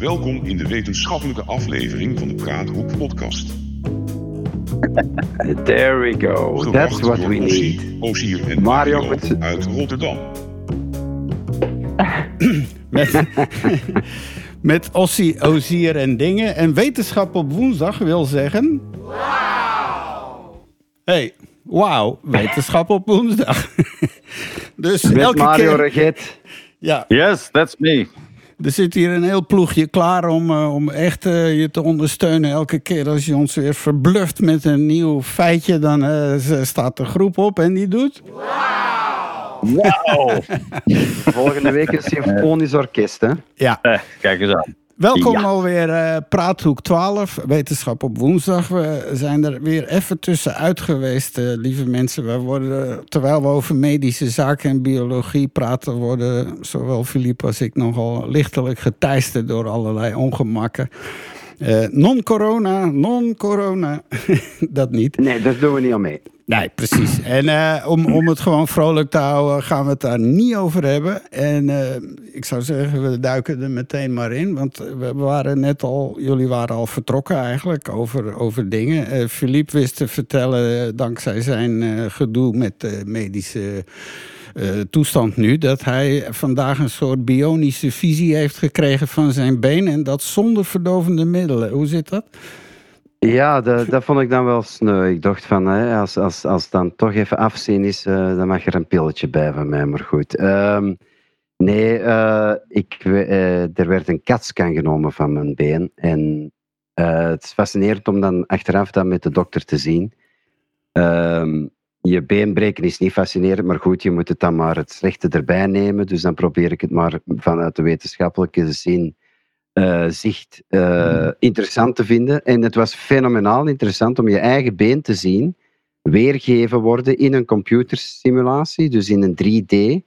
welkom in de wetenschappelijke aflevering van de Praathoek podcast. There we go. That's what door we Ossie, need. Osier en Mario Mario met uit Rotterdam. Met, met Ossie, Ozier en dingen. En wetenschap op woensdag wil zeggen... Wauw! hey, wauw, wetenschap op woensdag. dus Met elke Mario keer... Reget. Ja, Yes, that's me. Er zit hier een heel ploegje klaar om, eh, om echt eh, je te ondersteunen. Elke keer als je ons weer verbluft met een nieuw feitje... dan eh, staat de groep op en die doet... Wow. Volgende week een symfonisch orkest, hè? Ja, Eh, kijk eens aan. Welkom Ja. alweer eh Praathoek 12, Wetenschap op woensdag. We zijn er weer even tussenuit geweest, eh, lieve mensen. We worden, terwijl we over medische zaken en biologie praten... worden zowel Filip als ik nogal lichtelijk geteisterd door allerlei ongemakken. Eh, non-corona, non-corona, dat niet. Nee, daar doen we niet aan mee. Nee, precies. En eh, om, om het gewoon vrolijk te houden, gaan we het daar niet over hebben. En eh, ik zou zeggen, we duiken er meteen maar in. Want we waren net al, jullie waren al vertrokken eigenlijk over, over dingen. Philippe wist te vertellen, dankzij zijn gedoe met medische eh, toestand nu, dat hij vandaag een soort bionische visie heeft gekregen van zijn been. En dat zonder verdovende middelen. Hoe zit dat? Ja, dat, dat vond ik dan wel sneu. Ik dacht van, hè, als, als, als het dan toch even afzien is, eh, dan mag er een pilletje bij van mij, maar goed. Ehm, nee, eh, ik, er werd een katscan genomen van mijn been. En het is fascinerend om dan achteraf dat met de dokter te zien. Ehm, je been breken is niet fascinerend, maar goed, je moet het dan maar het slechte erbij nemen. Dus dan probeer ik het maar vanuit de wetenschappelijke zin eh, zicht eh, interessant te vinden. En het was fenomenaal interessant om je eigen been te zien weergegeven worden in een computersimulatie, dus in een 3D.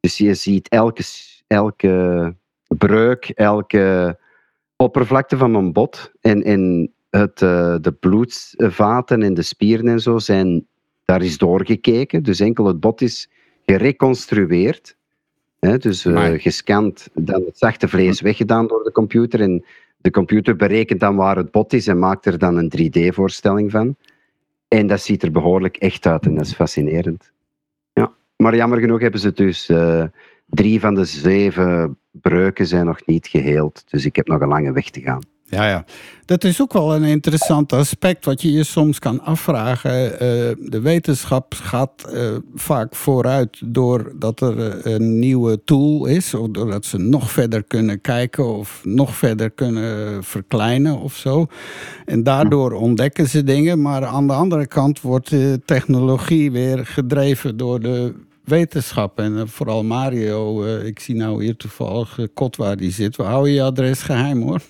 Dus je ziet elke, elke breuk, elke oppervlakte van mijn bot. En, en het, eh, de bloedvaten en de spieren en zo zijn, daar is doorgekeken. Dus enkel het bot is gereconstrueerd. Hè, dus eh, gescand, dan het zachte vlees weggedaan door de computer. En de computer berekent dan waar het bot is en maakt er dan een 3D-voorstelling van. En dat ziet er behoorlijk echt uit en dat is fascinerend. Ja. Maar jammer genoeg hebben ze dus eh, drie van de zeven breuken zijn nog niet geheeld. Dus ik heb nog een lange weg te gaan. Ja, ja. Dat is ook wel een interessant aspect wat je je soms kan afvragen. Eh, de wetenschap gaat eh, vaak vooruit doordat er eh, een nieuwe tool is, of doordat ze nog verder kunnen kijken of nog verder kunnen verkleinen of zo. En daardoor ontdekken ze dingen, maar aan de andere kant wordt de technologie weer gedreven door de wetenschap. En eh, vooral Mario, eh, ik zie nou hier toevallig eh, Kot waar die zit. We houden je adres geheim hoor.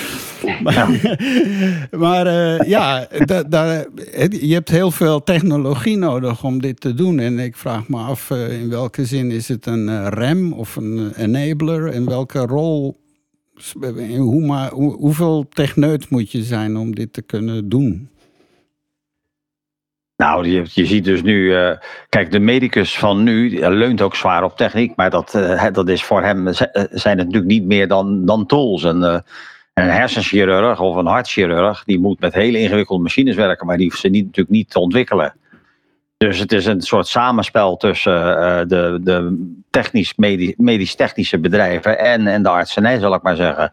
maar maar ja, da, da- het- je hebt heel veel technologie nodig om dit te doen. En ik vraag me af in welke zin is het een rem of een enabler? En welke rol, hoe, maar, hoe, hoeveel techneut moet je zijn om dit te kunnen doen? Nou, je, je ziet dus nu, eh, kijk, de medicus van nu eh, leunt ook zwaar op techniek, maar dat, hè, dat is voor hem, zijn het natuurlijk niet meer dan, dan tools. En, een hersenchirurg of een hartchirurg, die moet met hele ingewikkelde machines werken, maar die hoeft ze niet, natuurlijk niet te ontwikkelen. Dus het is een soort samenspel tussen de, de technisch, medi- medisch-technische bedrijven en, en de artsenij, zal ik maar zeggen.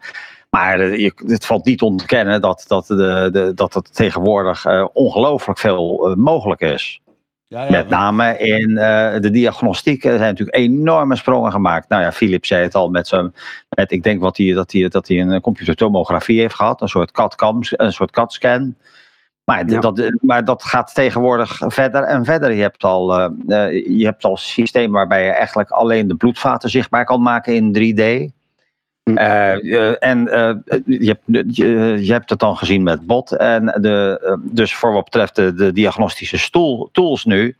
Maar eh, je, het valt niet te ontkennen dat, dat, de, de, dat het tegenwoordig eh, ongelooflijk veel eh, mogelijk is. Ja, Met name in eh, de diagnostiek er zijn natuurlijk enorme sprongen gemaakt. Nou ja, Philip zei het al met zijn, met, ik denk wat hij, dat hij, dat hij een computertomografie heeft gehad, een soort CAT-CAM, een soort CAT-scan. Maar, d- Ja. dat, maar dat gaat tegenwoordig verder en verder. Je hebt al, eh, eh, je hebt al systemen waarbij je eigenlijk alleen de bloedvaten zichtbaar kan maken in 3D. Hm. Eh, eh, en eh, je, hebt, je, je hebt het dan gezien met bot. En de, dus voor wat betreft de, de diagnostische tools nu,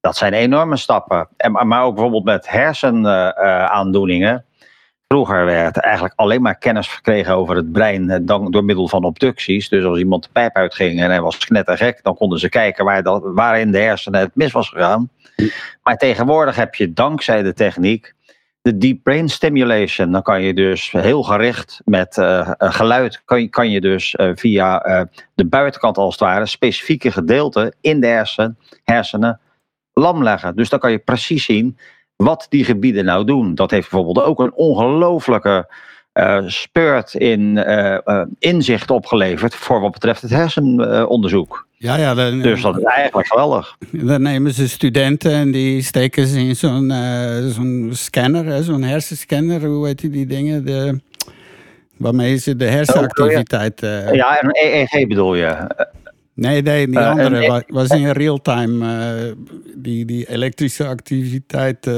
dat zijn enorme stappen. En, maar- ook bijvoorbeeld met hersenaandoeningen. Vroeger werd eigenlijk alleen maar kennis verkregen over het brein dan, door middel van obducties. Dus als iemand de pijp uitging en hij was knettergek, dan konden ze kijken waar, dat, waar in de hersenen het mis was gegaan. Maar tegenwoordig heb je dankzij de techniek de deep brain stimulation. Dan kan je dus heel gericht met uh, geluid, kan je, kan je dus uh, via de buitenkant als het ware, specifieke gedeelten in de hersen, hersenen lam leggen. Dus dan kan je precies zien wat die gebieden nou doen. Dat heeft bijvoorbeeld ook een ongelooflijke speurt in inzicht opgeleverd voor wat betreft het hersenonderzoek. Ja, ja, dan, dus dat is eigenlijk geweldig. Dan nemen ze studenten en die steken ze in zo'n zo'n scanner, zo'n hersenscanner, hoe heet die, die dingen? De, waarmee ze de hersenactiviteit. Uh, ja, een EEG bedoel je? Nee, nee, die andere uh, was in real-time. die, die elektrische activiteit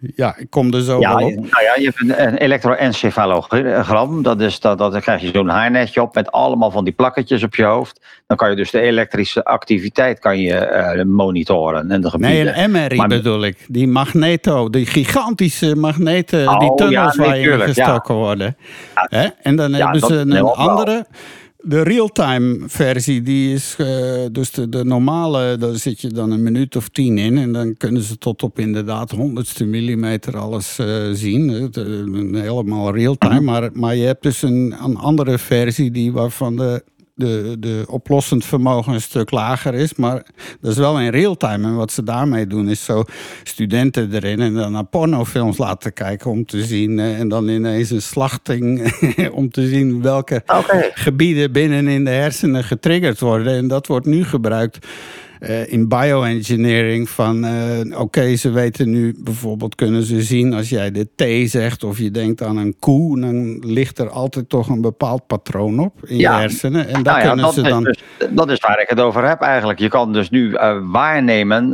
ja, ik kom er zo ja, op. Nou ja, je hebt een, elektroencefalogram. Dat is, dat, dat, dan krijg je zo'n haarnetje op met allemaal van die plakketjes op je hoofd. Dan kan je dus de elektrische activiteit kan je, uh, monitoren. En de nee, een MRI maar, bedoel ik. Die magneto, die gigantische magneten, oh, die tunnels ja, waar je gestoken ja. worden. En dan hebben ze een andere... De real-time versie, die is uh, dus de, de, normale, daar zit je dan een minuut of tien in. En dan kunnen ze tot op inderdaad honderdste millimeter alles uh, zien. Uh, helemaal real-time. Maar, maar je hebt dus een, een andere versie die waarvan de de, de oplossend vermogen een stuk lager is. Maar dat is wel in real-time. En wat ze daarmee doen is zo studenten erin en dan naar pornofilms laten kijken om te zien. Eh, en dan ineens een slachting om te zien welke gebieden binnen in de hersenen getriggerd worden. En dat wordt nu gebruikt uh, in bioengineering van uh, oké, ze weten nu bijvoorbeeld kunnen ze zien als jij de T zegt of je denkt aan een koe, dan ligt er altijd toch een bepaald patroon op in je hersenen. En daar nou kunnen dat ze dan. Dus, dat is waar ik het over heb eigenlijk. Je kan dus nu uh, waarnemen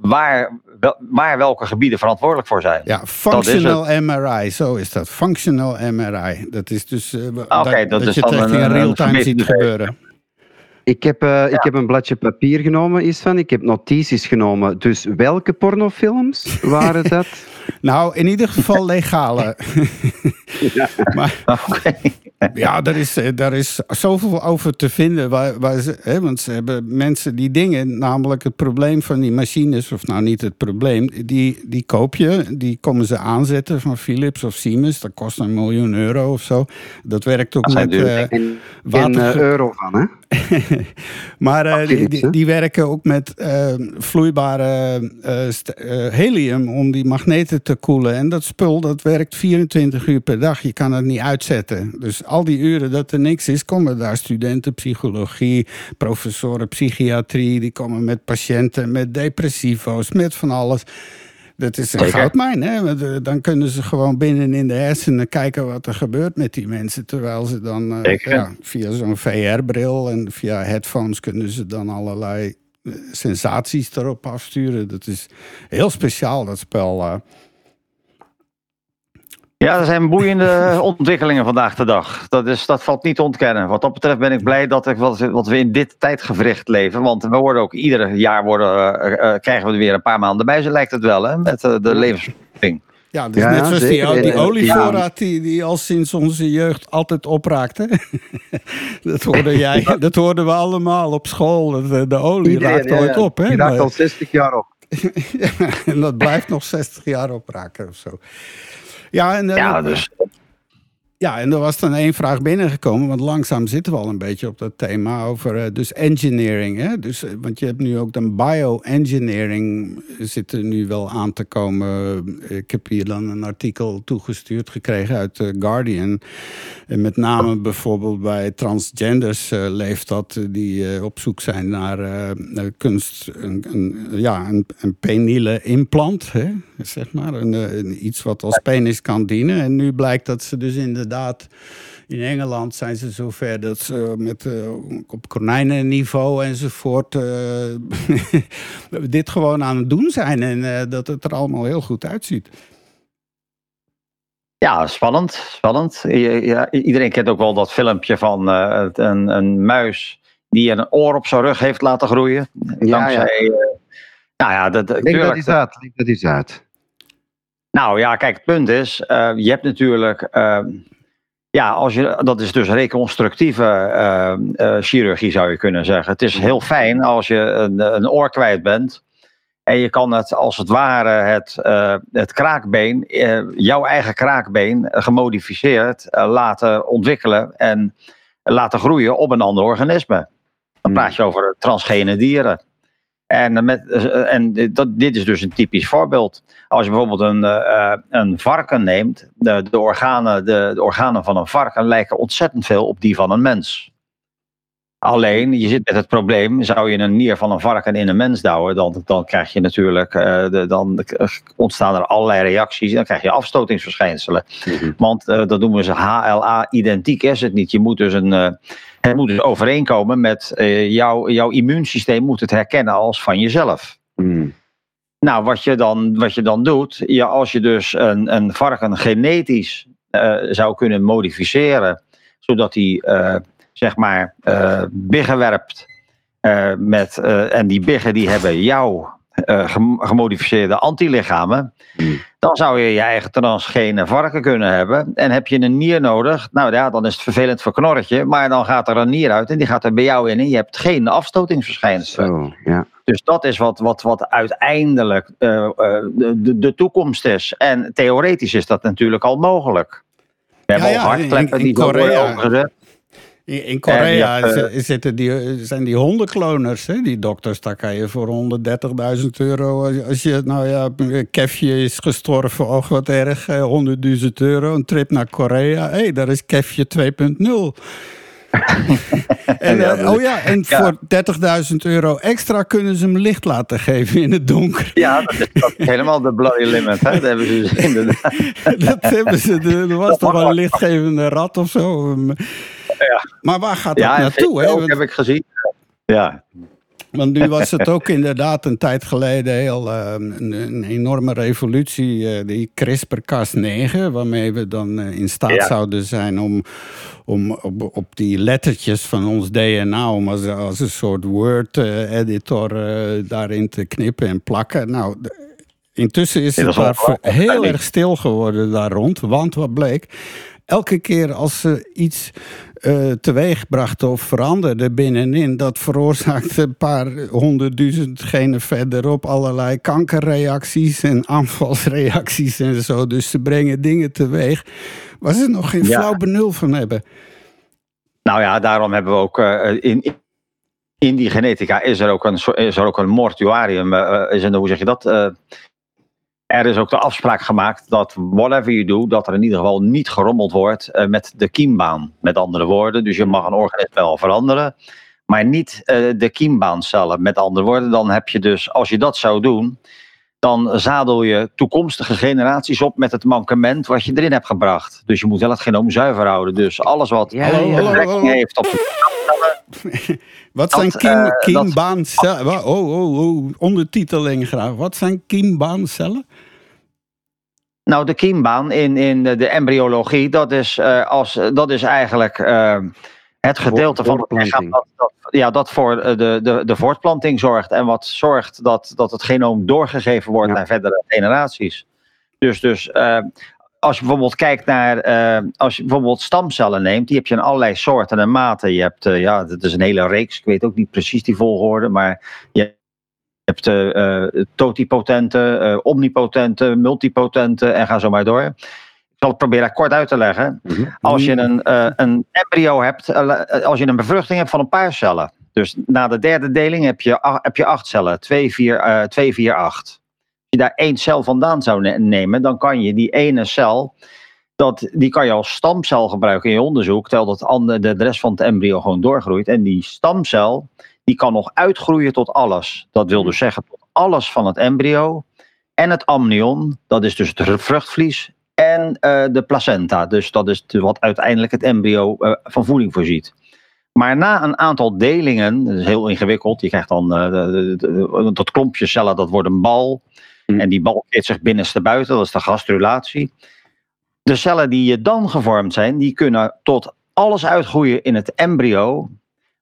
waar, wel, waar welke gebieden verantwoordelijk voor zijn. Ja, functional MRI, zo is dat. Functional MRI. Dat is dus okay, dat, dat, dat je echt in real-time ziet gebeuren. Ik heb, uh, ja. ik heb een bladje papier genomen, is van. Ik heb notities genomen. Dus welke pornofilms waren dat? Nou, in ieder geval legale. ja. maar, okay. ja, daar is, daar is zoveel over te vinden. Waar, waar ze, hè, want ze hebben mensen die dingen, namelijk het probleem van die machines, of nou niet het probleem, die, die koop je, die komen ze aanzetten van Philips of Siemens. Dat kost een miljoen euro of zo. Dat werkt ook dat met. Uh, geen, geen uh, euro van, hè? maar uh, die, die, die, werken ook met uh, vloeibare uh, helium om die magneten te koelen. En dat spul dat werkt 24 uur per dag. Je kan het niet uitzetten. Dus al die uren dat er niks is, komen daar studenten psychologie, professoren psychiatrie. Die komen met patiënten, met depressivo's, met van alles. Dat is een Zeker. goudmijn. Hè? Dan kunnen ze gewoon binnen in de hersenen kijken wat er gebeurt met die mensen. Terwijl ze dan uh, ja, via zo'n VR-bril en via headphones kunnen ze dan allerlei sensaties erop afsturen. Dat is heel speciaal, dat spel. Uh. Ja, er zijn boeiende ontwikkelingen vandaag de dag. Dat, is, dat valt niet te ontkennen. Wat dat betreft ben ik blij dat, ik, wat, wat we in dit tijdgevricht leven. Want we worden ook ieder jaar worden, uh, uh, krijgen we er weer een paar maanden bij. Zo lijkt het wel, hè, met uh, de levensverwachting. Ja, dus ja, net zoals die, die olievoorraad die, die al sinds onze jeugd altijd opraakt. dat, hoorde jij, dat hoorden we allemaal op school. De, de olie Iedereen, raakt ooit op. Hè? Die raakt al 60 jaar op. en dat blijft nog 60 jaar opraken of zo. Ja, en, ja, dus. Ja, en er was dan één vraag binnengekomen, want langzaam zitten we al een beetje op dat thema over uh, dus engineering. Hè? Dus, eh, want je hebt nu ook dan bioengineering zit er nu wel aan te komen. Ik heb hier dan een artikel toegestuurd gekregen uit The Guardian. En met name bijvoorbeeld bij transgenders uh, leeft dat, die op zoek zijn naar kunst, een, een, ja, een, een peniele implant, hè? zeg maar. Een, een, iets wat als penis kan dienen. En nu blijkt dat ze dus inderdaad in Engeland zijn ze zover dat ze met, uh, op konijnenniveau enzovoort uh, dit gewoon aan het doen zijn en uh, dat het er allemaal heel goed uitziet. Ja, spannend. spannend. Ja, iedereen kent ook wel dat filmpje van een, een, muis die een oor op zijn rug heeft laten groeien. Ja, dankzij, ja. nou ja, dat, tuurlijk, dat is uit. dat is uit. Nou ja, kijk, het punt is, je hebt natuurlijk ehm, ja, als je, dat is dus reconstructieve uh, uh, chirurgie zou je kunnen zeggen. Het is heel fijn als je een, een oor kwijt bent. En je kan het als het ware het, uh, het kraakbeen, jouw eigen kraakbeen, gemodificeerd laten ontwikkelen en laten groeien op een ander organisme. Dan praat je over transgene dieren. En, met, en dat, dit is dus een typisch voorbeeld. Als je bijvoorbeeld een, uh, een varken neemt, de, de, organen, de, organen van een varken lijken ontzettend veel op die van een mens. Alleen, je zit met het probleem, zou je een nier van een varken in een mens douwen, dan, dan krijg je natuurlijk, uh, de, dan ontstaan er allerlei reacties, dan krijg je afstotingsverschijnselen. Mm-hmm. Want uh, dat noemen ze HLA, identiek is het niet. Je moet dus een, uh, het moet dus overeenkomen met jouw, jouw immuunsysteem moet het herkennen als van jezelf. Mm. Nou, wat je dan, wat je dan doet, ja, als je dus een, een varken genetisch zou kunnen modificeren, zodat hij zeg maar, uh, biggen werpt. Uh, met, uh, en die biggen die hebben jouw gemodificeerde antilichamen. Hmm. Dan zou je je eigen transgene varken kunnen hebben. En heb je een nier nodig, nou ja, dan is het vervelend voor knorretje. Maar dan gaat er een nier uit en die gaat er bij jou in. En je hebt geen afstotingsverschijnselen. Zo, ja. Dus dat is wat, wat, wat uiteindelijk de, de, de toekomst is. En theoretisch is dat natuurlijk al mogelijk. We hebben ja, al hartkleppen die Korea, worden overgezet. In Korea zitten die, zijn die hondenkloners, hè? die dokters. Daar kan je voor 130.000 euro. Als je, nou ja, kefje is gestorven, och wat erg, 100.000 euro. Een trip naar Korea, hé, hey, daar is kefje 2.0. en, uh, oh ja, en Ja. voor 30.000 euro extra kunnen ze hem licht laten geven in het donker. Ja, dat is, dat is helemaal de bloody limit. Hè? Dat hebben ze dus inderdaad. dat hebben ze. Er was Dat toch wel een lichtgevende rat of zo. Maar waar gaat dat Ja, naartoe? Want- heb ik gezien. Ja, Want nu was het ook inderdaad een tijd geleden heel, eh, een, een enorme revolutie, eh, die CRISPR-Cas9, waarmee we dan eh, in staat Ja. zouden zijn om, om op, op die lettertjes van ons DNA, om als, als een soort Word-editor daarin te knippen en plakken. Nou, intussen is het daar heel erg stil geworden daar rond, want wat bleek? Elke keer als ze iets eh teweeg brachten of veranderden binnenin, dat veroorzaakte een paar honderdduizend genen verderop allerlei kankerreacties en aanvalsreacties en zo. Dus ze brengen dingen teweeg waar ze nog geen Ja. flauw benul van hebben. nou ja, daarom hebben we ook eh, in, in die genetica is er ook een, is er ook een mortuarium. eh, is een, hoe zeg je dat? Er is ook de afspraak gemaakt dat whatever you do, dat er in ieder geval niet gerommeld wordt eh, met de kiembaan. Met andere woorden, dus je mag een organisme wel veranderen, maar niet eh, de kiembaancellen. Met andere woorden, dan heb je dus, als je dat zou doen, dan zadel je toekomstige generaties op met het mankement wat je erin hebt gebracht. Dus je moet wel het genoom zuiver houden. Dus alles wat Ja, betrekking heeft op Wat Dat, zijn kiem, eh, dat- kiembaancellen? Oh, oh, oh, ondertiteling graag. Wat zijn kiembaancellen? Nou, de kiembaan in, in de, embryologie, dat is, eh, als, dat is eigenlijk eh, het gedeelte van het lichaam dat, dat, ja, dat voor eh, de, de, de voortplanting zorgt. En wat zorgt dat, dat het genoom doorgegeven wordt Ja. naar verdere generaties. Dus, dus eh, als je bijvoorbeeld kijkt naar, eh, als je bijvoorbeeld stamcellen neemt, die heb je in allerlei soorten en maten. Je hebt, eh, ja, dat is een hele reeks, ik weet ook niet precies die volgorde, maar je hebt eh eh, totipotente, eh, omnipotente, multipotente en ga zo maar door. Ik zal het proberen kort uit te leggen. Mhm. Als je een, een embryo hebt, als je een bevruchting hebt van een paar cellen. Dus na de derde deling heb je, heb je acht cellen, 2, 4, eh 2, 4, 8. Als je daar één cel vandaan zou ne- nemen, dan kan je die ene cel, dat, die kan je als stamcel gebruiken in je onderzoek, terwijl dat andere, de, de rest van het embryo gewoon doorgroeit. En die stamcel, die kan nog uitgroeien tot alles. Dat wil dus zeggen tot alles van het embryo en het amnion, dat is dus het vruchtvlies, en eh, de placenta. Dus dat is wat uiteindelijk het embryo eh, van voeding voorziet. Maar na een aantal delingen, dat is heel ingewikkeld, je krijgt dan eh, de- de- de- dat klompje cellen, dat wordt een bal. Hm. En die bal keert zich binnenste buiten, dat is de gastrulatie. De cellen die je dan gevormd zijn, die kunnen tot alles uitgroeien in het embryo,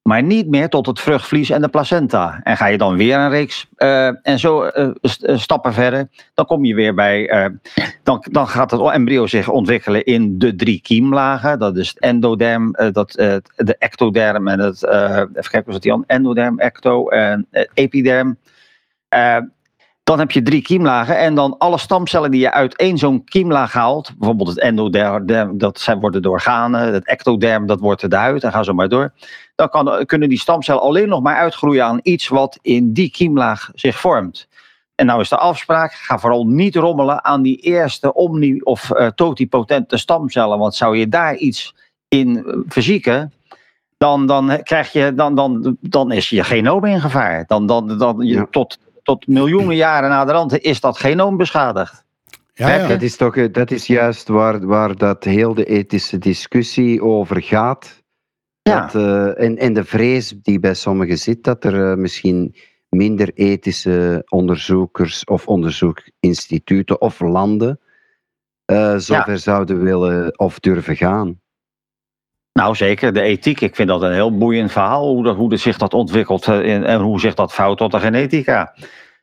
maar niet meer tot het vruchtvlies en de placenta. En ga je dan weer een reeks eh, en zo eh, eh, stappen verder, dan kom je weer bij, dan, dan gaat het embryo zich ontwikkelen in de drie kiemlagen. Dat is het endoderm, dat, de ectoderm en het, even kijken, was het die endoderm, ecto en epiderm. Dan heb je drie kiemlagen en dan alle stamcellen die je uit één zo'n kiemlaag haalt, bijvoorbeeld het endoderm, dat zijn, worden de organen, het ectoderm, dat wordt de huid, en ga zo maar door. Dan kan, kunnen die stamcellen alleen nog maar uitgroeien aan iets wat in die kiemlaag zich vormt. En nou is de afspraak, ga vooral niet rommelen aan die eerste omni- of uh, totipotente stamcellen, want zou je daar iets in eh, verzieken, dan, dan, krijg je, dan, dan, dan is je genoom in gevaar. Dan, dan, dan, je, Ja. tot, tot miljoenen jaren na de rand is dat genoom beschadigd. Ja, ja. Dat is, toch, eh, dat is juist waar, waar dat heel de ethische discussie over gaat. Ja. Dat, eh, en, en de vrees die bij sommigen zit, dat er eh, misschien minder ethische onderzoekers of onderzoekinstituten of landen eh zover zouden willen of durven gaan. Nou, zeker. De ethiek, ik vind dat een heel boeiend verhaal. Hoe, dat, hoe dat zich dat ontwikkelt en, en hoe zich dat vouwt tot de genetica.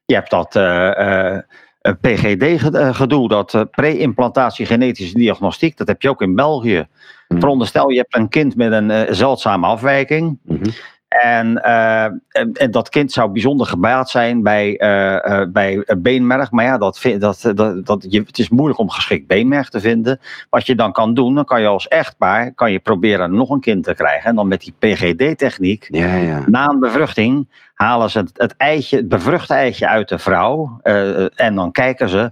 Je hebt dat PGD-gedoe, dat pre-implantatie genetische diagnostiek. Dat heb je ook in België. Mhm. Veronderstel, je hebt een kind met een eh, zeldzame afwijking. Mhm. En, eh, en, en dat kind zou bijzonder gebaat zijn bij, eh, bij beenmerg. Maar ja, dat, vind- dat, dat, dat, je, het is moeilijk om geschikt beenmerg te vinden. Wat je dan kan doen, dan kan je als echtpaar kan je proberen nog een kind te krijgen. En dan met die PGD-techniek, Ja, ja. na een bevruchting, halen ze het, het, eitje, het bevruchte eitje uit de vrouw. en dan kijken ze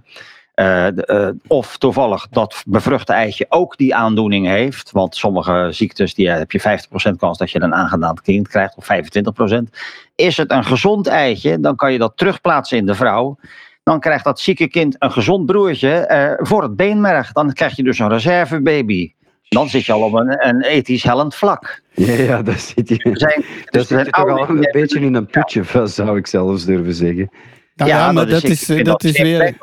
eh, eh, of toevallig dat bevruchte eitje ook die aandoening heeft. Want sommige ziektes die, heb je 50% kans dat je een aangedaan kind krijgt, of 25%. Is het een gezond eitje, dan kan je dat terugplaatsen in de vrouw. Dan krijgt dat zieke kind een gezond broertje eh, voor het beenmerg. Dan krijg je dus een reservebaby. Dan zit je al op een, een ethisch hellend vlak. Ja, ja, daar zit je, zijn, daar dus er zit je zijn toch al een beetje in een putje vast, zou ik zelfs durven zeggen. Nou ja, maar dat is, eh, dat is weer.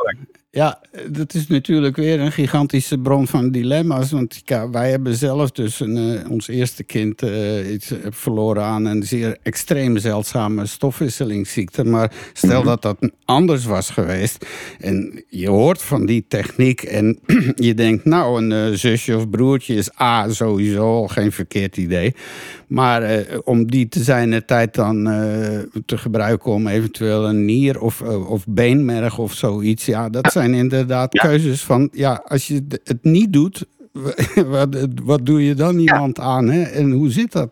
Ja, dat is natuurlijk weer een gigantische bron van dilemma's. Want ja, wij hebben zelf dus een, eh, ons eerste kind eh, iets eh, verloren aan een zeer extreem zeldzame stofwisselingsziekte. Maar stel dat dat anders was geweest en je hoort van die techniek en je denkt, nou, een zusje of broertje is A sowieso al geen verkeerd idee. Maar om die te zijn tijd dan te gebruiken om eventueel een nier of, of beenmerg of zoiets. Ja, dat zijn inderdaad Ja. keuzes van, ja, als je het niet doet, wat, wat doe je dan iemand aan? Hè? En hoe zit dat?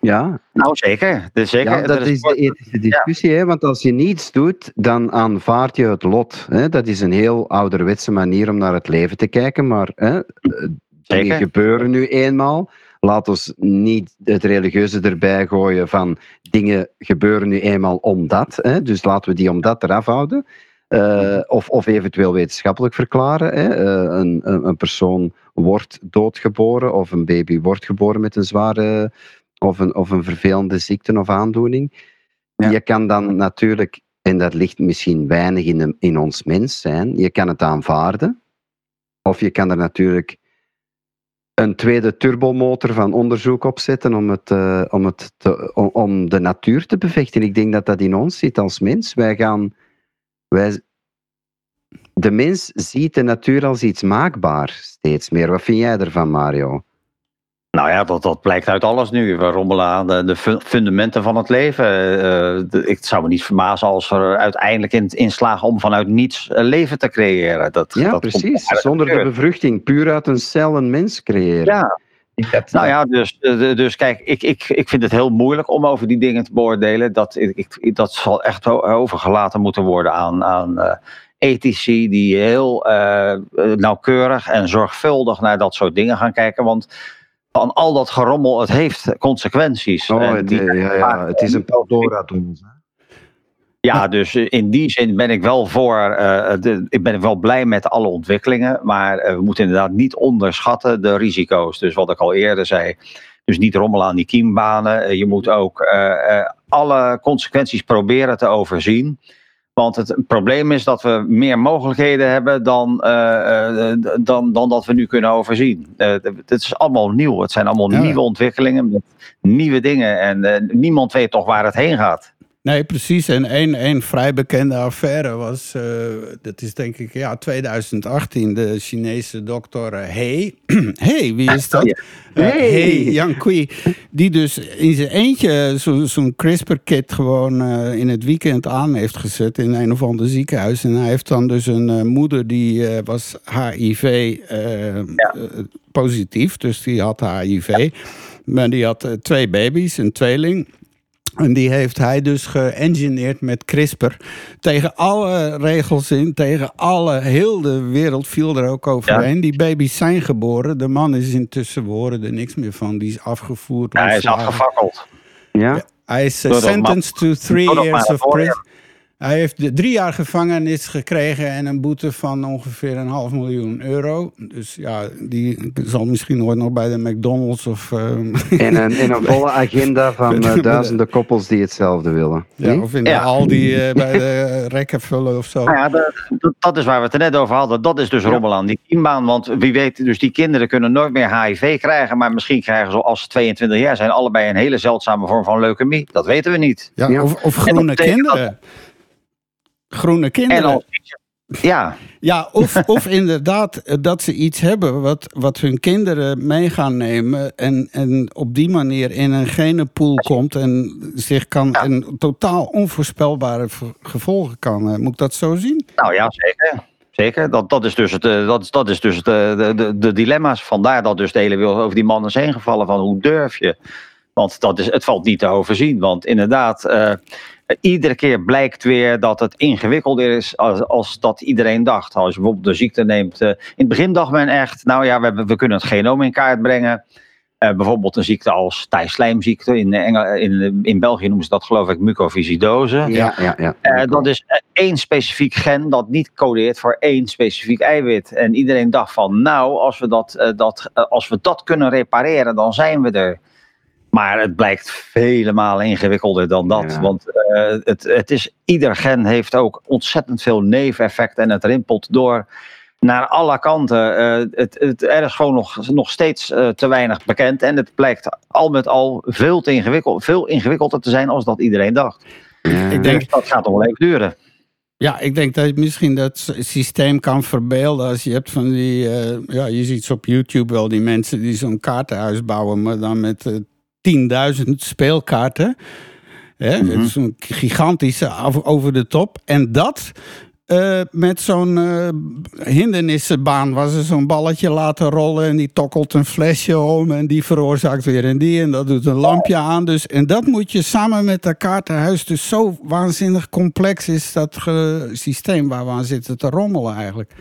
Ja, Nou, zeker. Dus zeker. ja dat is de ethische discussie. Hè? Want als je niets doet, dan aanvaard je het lot. Hè? Dat is een heel ouderwetse manier om naar het leven te kijken. Maar hè, eh, dingen gebeuren nu eenmaal. Laat ons niet het religieuze erbij gooien van dingen gebeuren nu eenmaal omdat. Hè? Dus laten we die omdat eraf houden. Eh, of, of eventueel wetenschappelijk verklaren. Hè? Eh, een, een, persoon wordt doodgeboren of een baby wordt geboren met een zware of een, of een vervelende ziekte of aandoening. Ja. Je kan dan natuurlijk, en dat ligt misschien weinig in, de- in ons mens zijn, je kan het aanvaarden. Of je kan er natuurlijk een tweede turbomotor van onderzoek op zetten om, het, eh, om, het te- om, om de natuur te bevechten. Ik denk dat dat in ons zit als mens. Wij gaan. Wij, de mens ziet de natuur als iets maakbaar steeds meer. Wat vind jij ervan, Mario? Nou ja, dat, dat blijkt uit alles nu. We rommelen aan de, de fu- fundamenten van het leven. Eh, de- ik zou me niet verbazen als we er uiteindelijk in, in slagen om vanuit niets een leven te creëren. Dat, Ja, dat precies. Zonder de bevruchting, puur uit een cel een mens creëren. Ja, nou ja, dus, eh, dus kijk, ik, ik, ik vind het heel moeilijk om over die dingen te beoordelen. Dat, ik, dat zal echt overgelaten moeten worden aan, aan eh, ethici die heel eh, nauwkeurig en zorgvuldig naar dat soort dingen gaan kijken. Want van al dat gerommel, het heeft consequenties. Oh, En het, die- ja, ja, het is een Pandora-doos. hè. Ja, dus in die zin ben ik wel voor. eh, de, ik ben wel blij met alle ontwikkelingen. Maar eh, we moeten inderdaad niet onderschatten de risico's. Dus wat ik al eerder zei. Dus niet rommelen aan die kiembanen. Eh, je moet ook eh, eh, alle consequenties proberen te overzien. Want het probleem is dat we meer mogelijkheden hebben dan, eh, eh, dan, dan dat we nu kunnen overzien. Eh, het is allemaal nieuw. Het zijn allemaal Ja. nieuwe ontwikkelingen met nieuwe dingen. En eh, niemand weet toch waar het heen gaat. Nee, precies. En één, één vrij bekende affaire was, uh, dat is denk ik ja, 2018, de Chinese dokter He. hey, wie is dat? Uh, Hey. He Yang die dus in zijn eentje zo'n zo CRISPR-kit gewoon in het weekend aan heeft gezet in een of ander ziekenhuis. En hij heeft dan dus een moeder die was HIV ja. positief, dus die had HIV. Maar die had twee baby's, een tweeling. En die heeft hij dus geëngineerd met CRISPR. Tegen alle regels in, tegen alle, heel de wereld viel er ook overheen. Die baby's zijn geboren. De man is intussen, we horen er niks meer van. Die is afgevoerd. Ja, hij is afgefakkeld. Ja? Hij is uh, sentenced to three years of prison. Hij heeft drie jaar gevangenis gekregen en een boete van ongeveer een half miljoen euro. Dus ja, die zal misschien nooit nog bij de McDonald's of... Uh... En, een, en een volle agenda van uh, duizenden koppels die hetzelfde willen. Ja, of in de ja. Aldi uh, bij de rekken vullen of zo. Nou ja, dat, dat, is waar we het er net over hadden. Dat is dus rommel aan die teambaan. Want wie weet, dus die kinderen kunnen nooit meer HIV krijgen. Maar misschien krijgen ze als ze 22 jaar zijn allebei een hele zeldzame vorm van leukemie. Dat weten we niet. Ja, of, of groene kinderen. Dat, groene kinderen. En al, ja. Ja, of, of inderdaad dat ze iets hebben wat, wat hun kinderen mee gaan nemen. En, en op die manier in een genenpool komt en zich kan ja. en totaal onvoorspelbare gevolgen kan. Moet ik dat zo zien? Nou ja, zeker. Zeker. Dat, dat is dus, het, dat, dat is dus het, de, de, de dilemma's. Vandaar dat dus de hele wereld over die mannen is heen gevallen. Van hoe durf je? Want dat is, het valt niet te overzien. Want inderdaad, uh, iedere keer blijkt weer dat het ingewikkelder is als, als dat iedereen dacht. Als je bijvoorbeeld de ziekte neemt. Uh, in het begin dacht men echt, nou ja, we, we kunnen het genoom in kaart brengen. Uh, bijvoorbeeld een ziekte als thijslijmziekte. In, Engel, in, in België noemen ze dat geloof ik mucoviscidose. Ja, ja, ja. Uh, dat is één specifiek gen dat niet codeert voor één specifiek eiwit. En iedereen dacht van nou, als we dat, dat, als we dat kunnen repareren, dan zijn we er. Maar het blijkt vele malen ingewikkelder dan dat. Ja. Want uh, het, het is, ieder gen heeft ook ontzettend veel neveneffecten. En het rimpelt door naar alle kanten. Uh, het, het, er is gewoon nog, nog steeds uh, te weinig bekend. En het blijkt al met al veel, te ingewikkeld, veel ingewikkelder te zijn als dat iedereen dacht. Ja. Ik denk, dus dat gaat nog wel even duren. Ja, ik denk dat je misschien dat systeem kan verbeelden als je hebt van die, uh, ja, je ziet ze op YouTube wel die mensen die zo'n kaartenhuis bouwen, maar dan met uh, 10.000 speelkaarten. Hè? Het is een gigantische over de top. En dat uh, met zo'n uh, hindernissenbaan waar ze zo'n balletje laten rollen en die tokkelt een flesje om en die veroorzaakt weer en die en dat doet een lampje aan. Dus, en dat moet je samen met dat kaartenhuis. Dus zo waanzinnig complex is dat systeem waar we aan zitten te rommelen eigenlijk.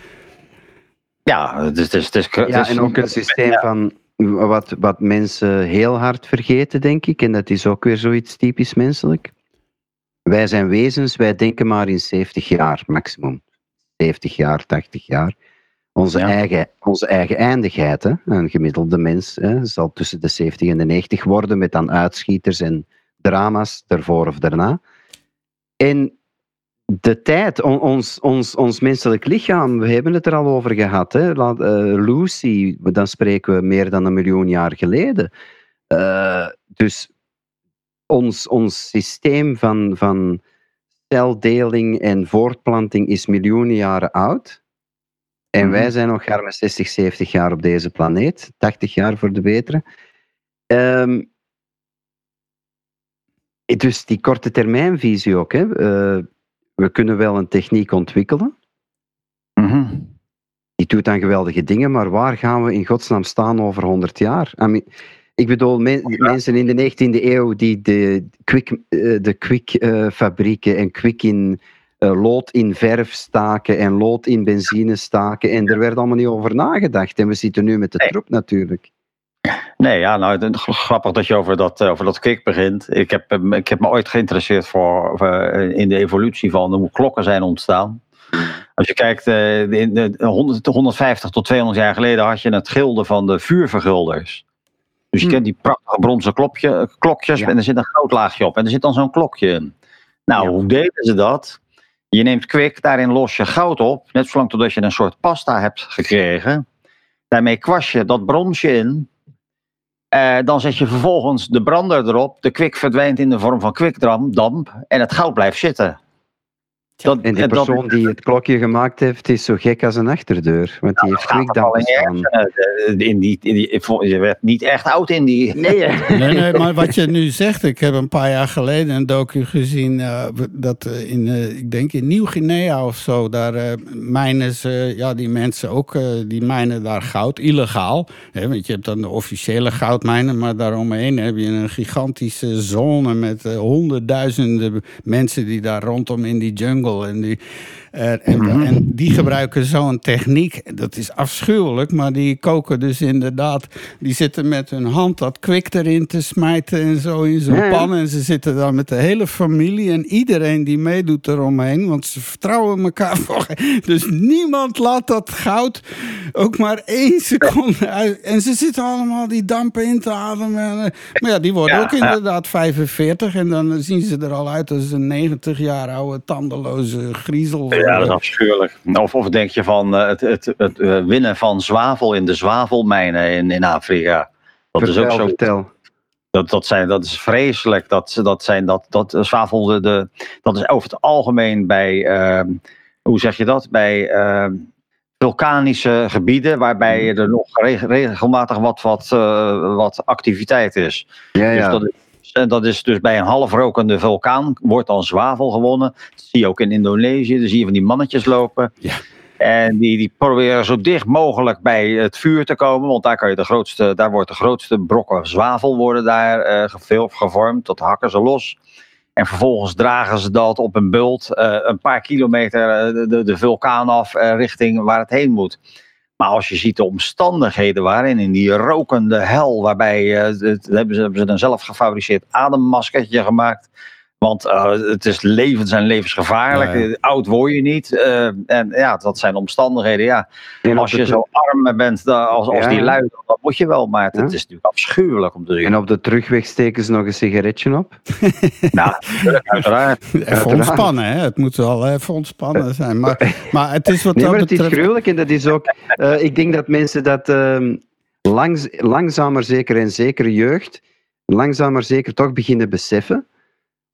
Ja, het is, het is, het is, ja en ook een systeem ja. van wat, wat mensen heel hard vergeten, denk ik. En dat is ook weer zoiets typisch menselijk. Wij zijn wezens, wij denken maar in 70 jaar maximum. 70 jaar, 80 jaar. Onze, ja. eigen, onze eigen eindigheid, hè? een gemiddelde mens, hè, zal tussen de 70 en de 90 worden, met dan uitschieters en drama's ervoor of daarna. En de tijd, on, ons, ons, ons menselijk lichaam, we hebben het er al over gehad. Hè? Uh, Lucy, dan spreken we meer dan een miljoen jaar geleden. Uh, dus ons, ons systeem van, van celdeling en voortplanting is miljoenen jaren oud. En mm. wij zijn nog garme 60, 70 jaar op deze planeet. 80 jaar voor de betere. Um, dus die korte termijnvisie ook. Hè. Uh, we kunnen wel een techniek ontwikkelen. Mm-hmm. Die doet dan geweldige dingen, maar waar gaan we in godsnaam staan over 100 jaar? I mean, ik bedoel, men, ja. mensen in de 19e eeuw die de kwik, de kwikfabrieken uh, en kwik in uh, lood in verf staken en lood in benzine staken. En er werd allemaal niet over nagedacht. En we zitten nu met de nee. troep natuurlijk. Nee, ja, nou, grappig dat je over dat, over dat begint. Ik heb, ik heb me ooit geïnteresseerd voor, voor, in de evolutie van hoe klokken zijn ontstaan. Als je kijkt, in de 100, 150 tot 200 jaar geleden had je het gilde van de vuurvergulders. Dus je hm. kent die prachtige bronzen klopje, klokjes ja. en er zit een goudlaagje op en er zit dan zo'n klokje in. Nou, ja. hoe deden ze dat? Je neemt kwik, daarin los je goud op, net zolang totdat je een soort pasta hebt gekregen. Daarmee kwast je dat bronsje in. Eh, dan zet je vervolgens de brander erop. De kwik verdwijnt in de vorm van kwikdamp. En het goud blijft zitten. Dat, en die persoon die het klokje gemaakt heeft, is zo gek als een achterdeur. Want die heeft kwikdamp staan. In die, in die, je werd niet echt oud in die... Nee, nee, nee, maar wat je nu zegt, ik heb een paar jaar geleden een docu gezien... Uh, dat in, uh, ik denk in Nieuw-Guinea of zo, daar uh, mijnen ze... Ja, die mensen ook, die mijnen daar goud, illegaal. Hè, want je hebt dan de officiële goudmijnen, maar daaromheen heb je een gigantische zone... met honderdduizenden mensen die daar rondom in die jungle en die, en, mhm. en, die gebruiken zo'n techniek. Dat is afschuwelijk, maar die koken dus inderdaad. Die zitten met hun hand dat kwik erin te smijten en zo in zo'n pan. En ze zitten dan met de hele familie en iedereen die meedoet eromheen. Want ze vertrouwen elkaar. Dus niemand laat dat goud ook maar één seconde uit. En ze zitten allemaal die dampen in te ademen. Maar ja, die worden ook inderdaad 45. En dan zien ze er al uit als een 90 jaar oude tandeloze griezel. Ja, dat is afschuwelijk. Of, of denk je van uh, het, het, het uh, winnen van zwavel in de zwavelmijnen in, in Afrika. Dat vertel, is ook zo. Vertel. Dat, dat, zijn, dat is vreselijk. Dat, dat, zijn, dat, dat zwavel, de, de, dat is over het algemeen bij, uh, hoe zeg je dat? Bij ehm, vulkanische gebieden, waarbij mm. er nog regelmatig wat, wat, uh, wat activiteit is. Ja, ja. Dus dat is en dat is dus bij een halfrokende vulkaan wordt dan zwavel gewonnen. Dat zie je ook in Indonesië. Dan zie je van die mannetjes lopen. Ja. En die, die proberen zo dicht mogelijk bij het vuur te komen. Want daar, kan je de grootste, daar wordt de grootste brokken zwavel worden daar uh, gevormd. Dat hakken ze los. En vervolgens dragen ze dat op een bult uh, een paar kilometer uh, de, de, vulkaan af richting waar het heen moet. Maar als je ziet de omstandigheden waarin, in die rokende hel, waarbij uh, hebben, ze, hebben ze een zelf gefabriceerd ademmaskertje gemaakt. Want uh, het is levens en levensgevaarlijk. Ja, ja. Oud word je niet. Uh, en ja, dat zijn omstandigheden. Ja. En als je zo arm bent als, als ja. die lui, dan moet je wel. Maar het, het, is natuurlijk afschuwelijk om te doen. En op de terugweg steken ze nog een sigaretje op? nou, uiteraard. Even ontspannen, hè? Het moet wel even ontspannen zijn. Maar, maar het is wat nee, maar het betreft... is gruwelijk en dat is ook... Uh, ik denk dat mensen dat uh, langs, langzamer zeker en zeker jeugd, langzamer zeker toch beginnen beseffen.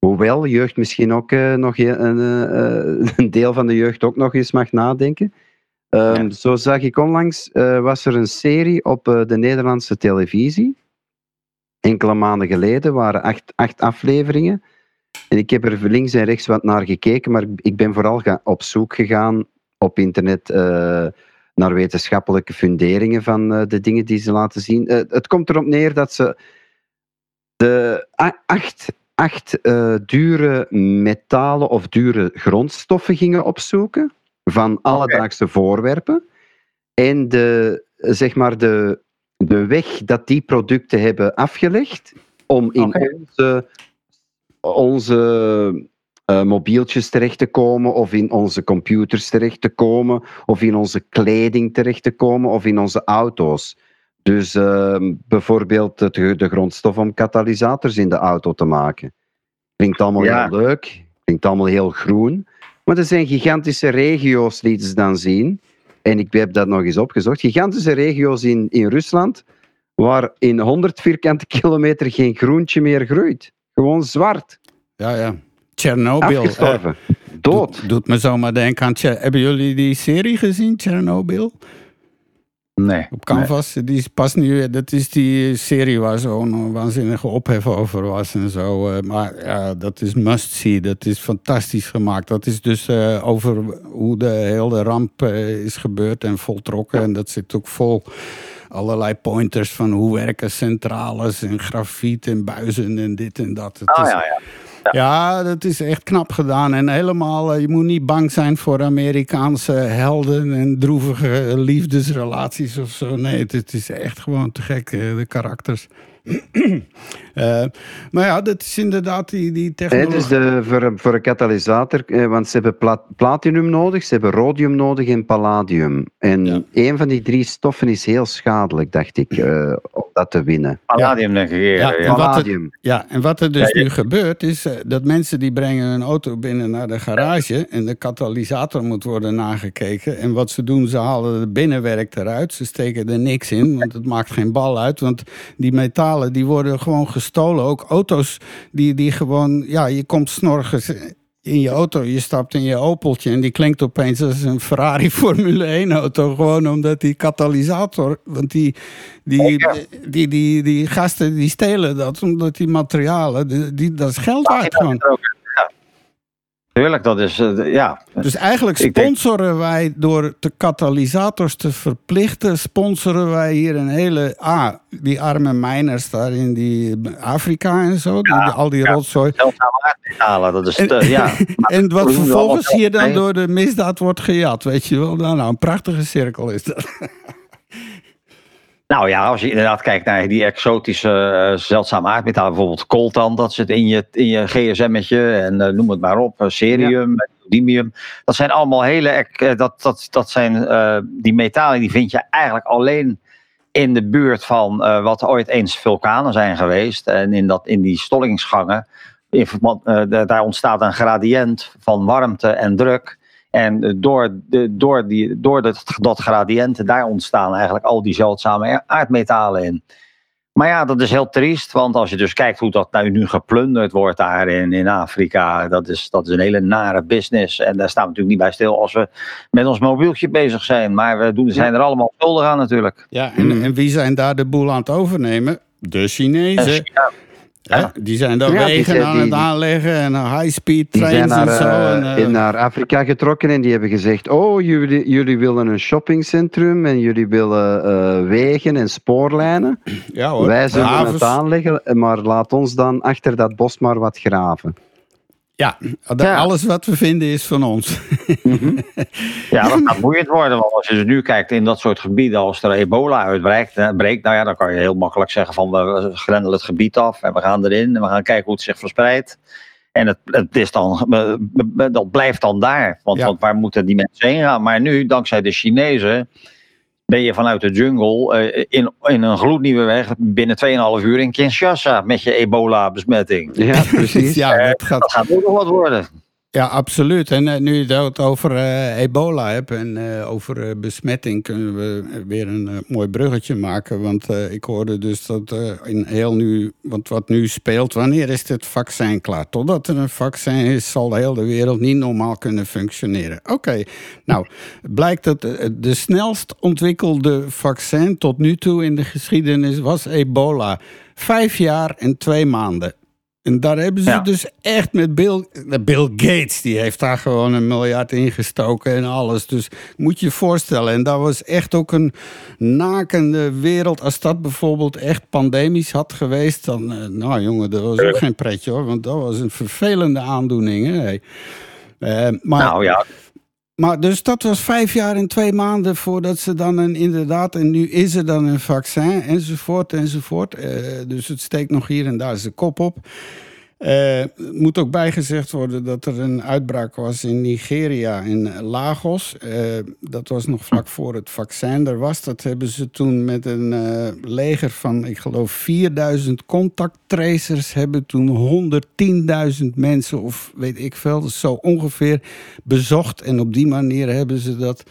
Hoewel jeugd misschien ook uh, nog een, uh, een, deel van de jeugd ook nog eens mag nadenken. Um, ja. Zo zag ik onlangs, uh, was er een serie op de Nederlandse televisie. Enkele maanden geleden waren acht, acht afleveringen. En ik heb er links en rechts wat naar gekeken, maar ik ben vooral ga, op zoek gegaan op internet naar wetenschappelijke funderingen van de dingen die ze laten zien. het komt erop neer dat ze de acht acht uh, dure metalen of dure grondstoffen gingen opzoeken van alledaagse okay. voorwerpen. En de, zeg maar de, de weg dat die producten hebben afgelegd om in okay. onze, onze uh, mobieltjes terecht te komen, of in onze computers terecht te komen, of in onze kleding terecht te komen, of in onze auto's. Dus uh, bijvoorbeeld het, de grondstof om katalysators in de auto te maken. Klinkt allemaal ja. heel leuk, klinkt allemaal heel groen. Maar er zijn gigantische regio's, lieten ze dan zien. En ik heb dat nog eens opgezocht. Gigantische regio's in, in Rusland, waar in 100 vierkante kilometer geen groentje meer groeit. Gewoon zwart. Ja, ja. Tsjernobyl. Afgestorven. Uh, Dood. Doet, doet, me zomaar denken aan... Hebben jullie die serie gezien, Tsjernobyl? Nee. Op Canvas, nee. die is pas nu, dat is die serie waar zo'n waanzinnige ophef over was en zo. Uh, maar ja, dat is must see, dat is fantastisch gemaakt. Dat is dus uh, over hoe de hele ramp uh, is gebeurd en voltrokken. En dat zit ook vol allerlei pointers van hoe werken centrales en grafiet en buizen en dit en dat. Het oh, is, ja, ja. Ja, dat is echt knap gedaan. En helemaal, je moet niet bang zijn voor Amerikaanse helden en droevige liefdesrelaties of zo. Nee, het, is echt gewoon te gek, de karakters. Eh, maar ja, dat is inderdaad die, die Het technologie. is de, voor, voor een katalysator, eh, want ze hebben pla- platinum nodig, ze hebben rhodium nodig en palladium. En Ja. een van die drie stoffen is heel schadelijk, dacht ik, eh, om dat te winnen. Palladium denk ik Ja, ja. en Palladium. Ja, en wat er dus nu gebeurt, is dat mensen die brengen hun auto binnen naar de garage en de katalysator moet worden nagekeken. En wat ze doen, ze halen het binnenwerk eruit. Ze steken er niks in, want het maakt geen bal uit. Want die die worden gewoon gestolen. Ook auto's die, die gewoon, ja, je komt snorgens in je auto, je stapt in je Opeltje en die klinkt opeens als een Ferrari Formule 1 auto. Gewoon omdat die katalysator, want die, die, Zeker. die, die, die, gasten die stelen dat, omdat die materialen, die, die, dat is geld waard gewoon. Tuurlijk, dat is, eh, ja. Dus eigenlijk denk- sponsoren wij door de katalysators te verplichten, sponsoren wij hier een hele, ah, die arme miners daar in die Afrika en zo, die, Ja, al die ja. rotzooi. Aardmetalen, dat is, En- ja. En wat vervolgens hier dan door de misdaad wordt gejat, weet je wel. Nou, nou, een prachtige cirkel is dat. Nou ja, als je inderdaad kijkt naar die exotische eh, zeldzame aardmetalen, bijvoorbeeld coltan, dat zit in je, in je gsm'tje en eh, noem het maar op, eh, cerium, neodymium. Dat zijn allemaal hele, dat, dat, dat zijn die metalen die vind je eigenlijk alleen in de buurt van wat ooit eens vulkanen zijn geweest. En in, dat, in die stollingsgangen, in verband, daar ontstaat een gradient van warmte en druk. En eh, door, de, door, die, door dat, dat gradiënt, daar ontstaan eigenlijk al die zeldzame aardmetalen in. Maar ja, dat is heel triest, want als je dus kijkt hoe dat nou nu geplunderd wordt daar in, in Afrika, dat is, dat is een hele nare business. En daar staan we natuurlijk niet bij stil als we met ons mobieltje bezig zijn. Maar we doen, zijn er allemaal schuldig aan natuurlijk. Ja, en, en wie zijn daar de boel aan het overnemen? De Chinezen. Ja, Hè? Die zijn daar Ja, wegen aan die- het aanleggen en high-speed trains naar, en zo. eh, en, eh, in- naar Afrika getrokken en die hebben gezegd: Oh, jullie, jullie willen een shoppingcentrum en jullie willen eh, wegen en spoorlijnen. ja, hoor. Wij zullen het aanleggen, maar laat ons dan achter dat bos maar wat graven. Ja, alles wat we vinden is van ons. Ja, dat gaat moeilijk worden. Want als je dus nu kijkt in dat soort gebieden, als er ebola uitbreekt, breekt, nou ja, dan kan je heel makkelijk zeggen van we grendelen het gebied af en we gaan erin en we gaan kijken hoe het zich verspreidt. En het, het is dan, dat blijft dan daar. Want, Ja. want waar moeten die mensen heen gaan? Maar nu, dankzij de Chinezen, ben je vanuit de jungle eh, in, in een gloednieuwe weg binnen 2,5 uur in Kinshasa met je ebola-besmetting. Ja, precies. ja, dat gaat, Dat gaat ook nog wat worden. Ja, absoluut. En eh, nu je het over eh, ebola hebt en eh, over besmetting, kunnen we weer een mooi bruggetje maken. Want ik hoorde dus dat in heel nu, want wat nu speelt, wanneer is dit vaccin klaar? Totdat er een vaccin is, zal de hele wereld niet normaal kunnen functioneren. Oké, nou, blijkt dat de snelst ontwikkelde vaccin tot nu toe in de geschiedenis was ebola. Vijf jaar en twee maanden. En daar hebben ze Ja. dus echt met Bill, eh, Bill Gates, die heeft daar gewoon een miljard ingestoken en alles. Dus moet je je voorstellen, en dat was echt ook een nakende wereld. Als dat bijvoorbeeld echt pandemisch had geweest, dan, eh, nou jongen, dat was ook geen pretje hoor, want dat was een vervelende aandoening. Hè? Eh, maar, Nou ja, maar dus dat was vijf jaar en twee maanden voordat ze dan een, inderdaad, en nu is er dan een vaccin enzovoort enzovoort. Eh, dus het steekt nog hier en daar zijn kop op. Eh, moet ook bijgezegd worden dat er een uitbraak was in Nigeria, in Lagos. Eh, dat was nog vlak voor het vaccin er was. Dat hebben ze toen met een eh, leger van, ik geloof, 4000 contacttracers... hebben toen 110.000 mensen, of weet ik veel, zo ongeveer bezocht. En op die manier hebben ze dat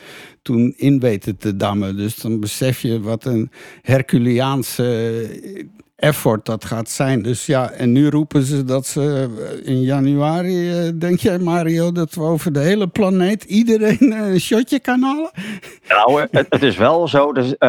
toen in weten te dammen. Dus dan besef je wat een Herculeaanse effort dat gaat zijn. Dus ja, en nu roepen ze dat ze eh, in januari, eh, denk jij Mario, dat we over de hele planeet iedereen eh, een shotje kan halen? Nou, het, het is wel zo, dus,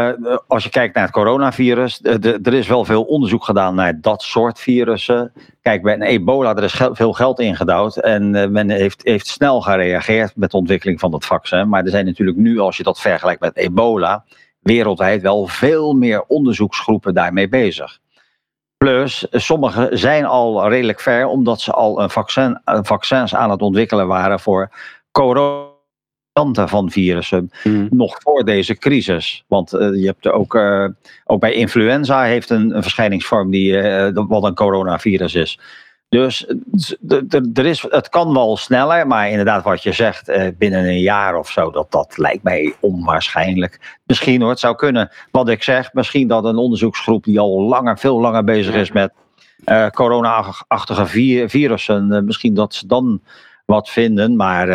als je kijkt naar het coronavirus, er is wel veel onderzoek gedaan naar dat soort virussen. Kijk, bij een ebola, er is veel geld ingedouwd en men heeft, heeft snel gereageerd met de ontwikkeling van dat vaccin. Maar er zijn natuurlijk nu, als je dat vergelijkt met ebola, wereldwijd wel veel meer onderzoeksgroepen daarmee bezig. Plus, eh, sommige zijn al redelijk ver, omdat ze al een vaccin, een vaccins aan het ontwikkelen waren voor corona varianten van virussen Hmm. nog voor deze crisis. Want eh, je hebt er ook, eh, ook bij influenza heeft een, een verschijningsvorm die eh, wat een coronavirus is. Dus er is, het kan wel sneller, maar inderdaad wat je zegt, eh, binnen een jaar of zo, dat, dat lijkt mij onwaarschijnlijk. Misschien hoor, het zou kunnen. Wat ik zeg, misschien dat een onderzoeksgroep die al langer, veel langer bezig is met eh, corona-achtige vi- virussen, eh, misschien dat ze dan wat vinden. Maar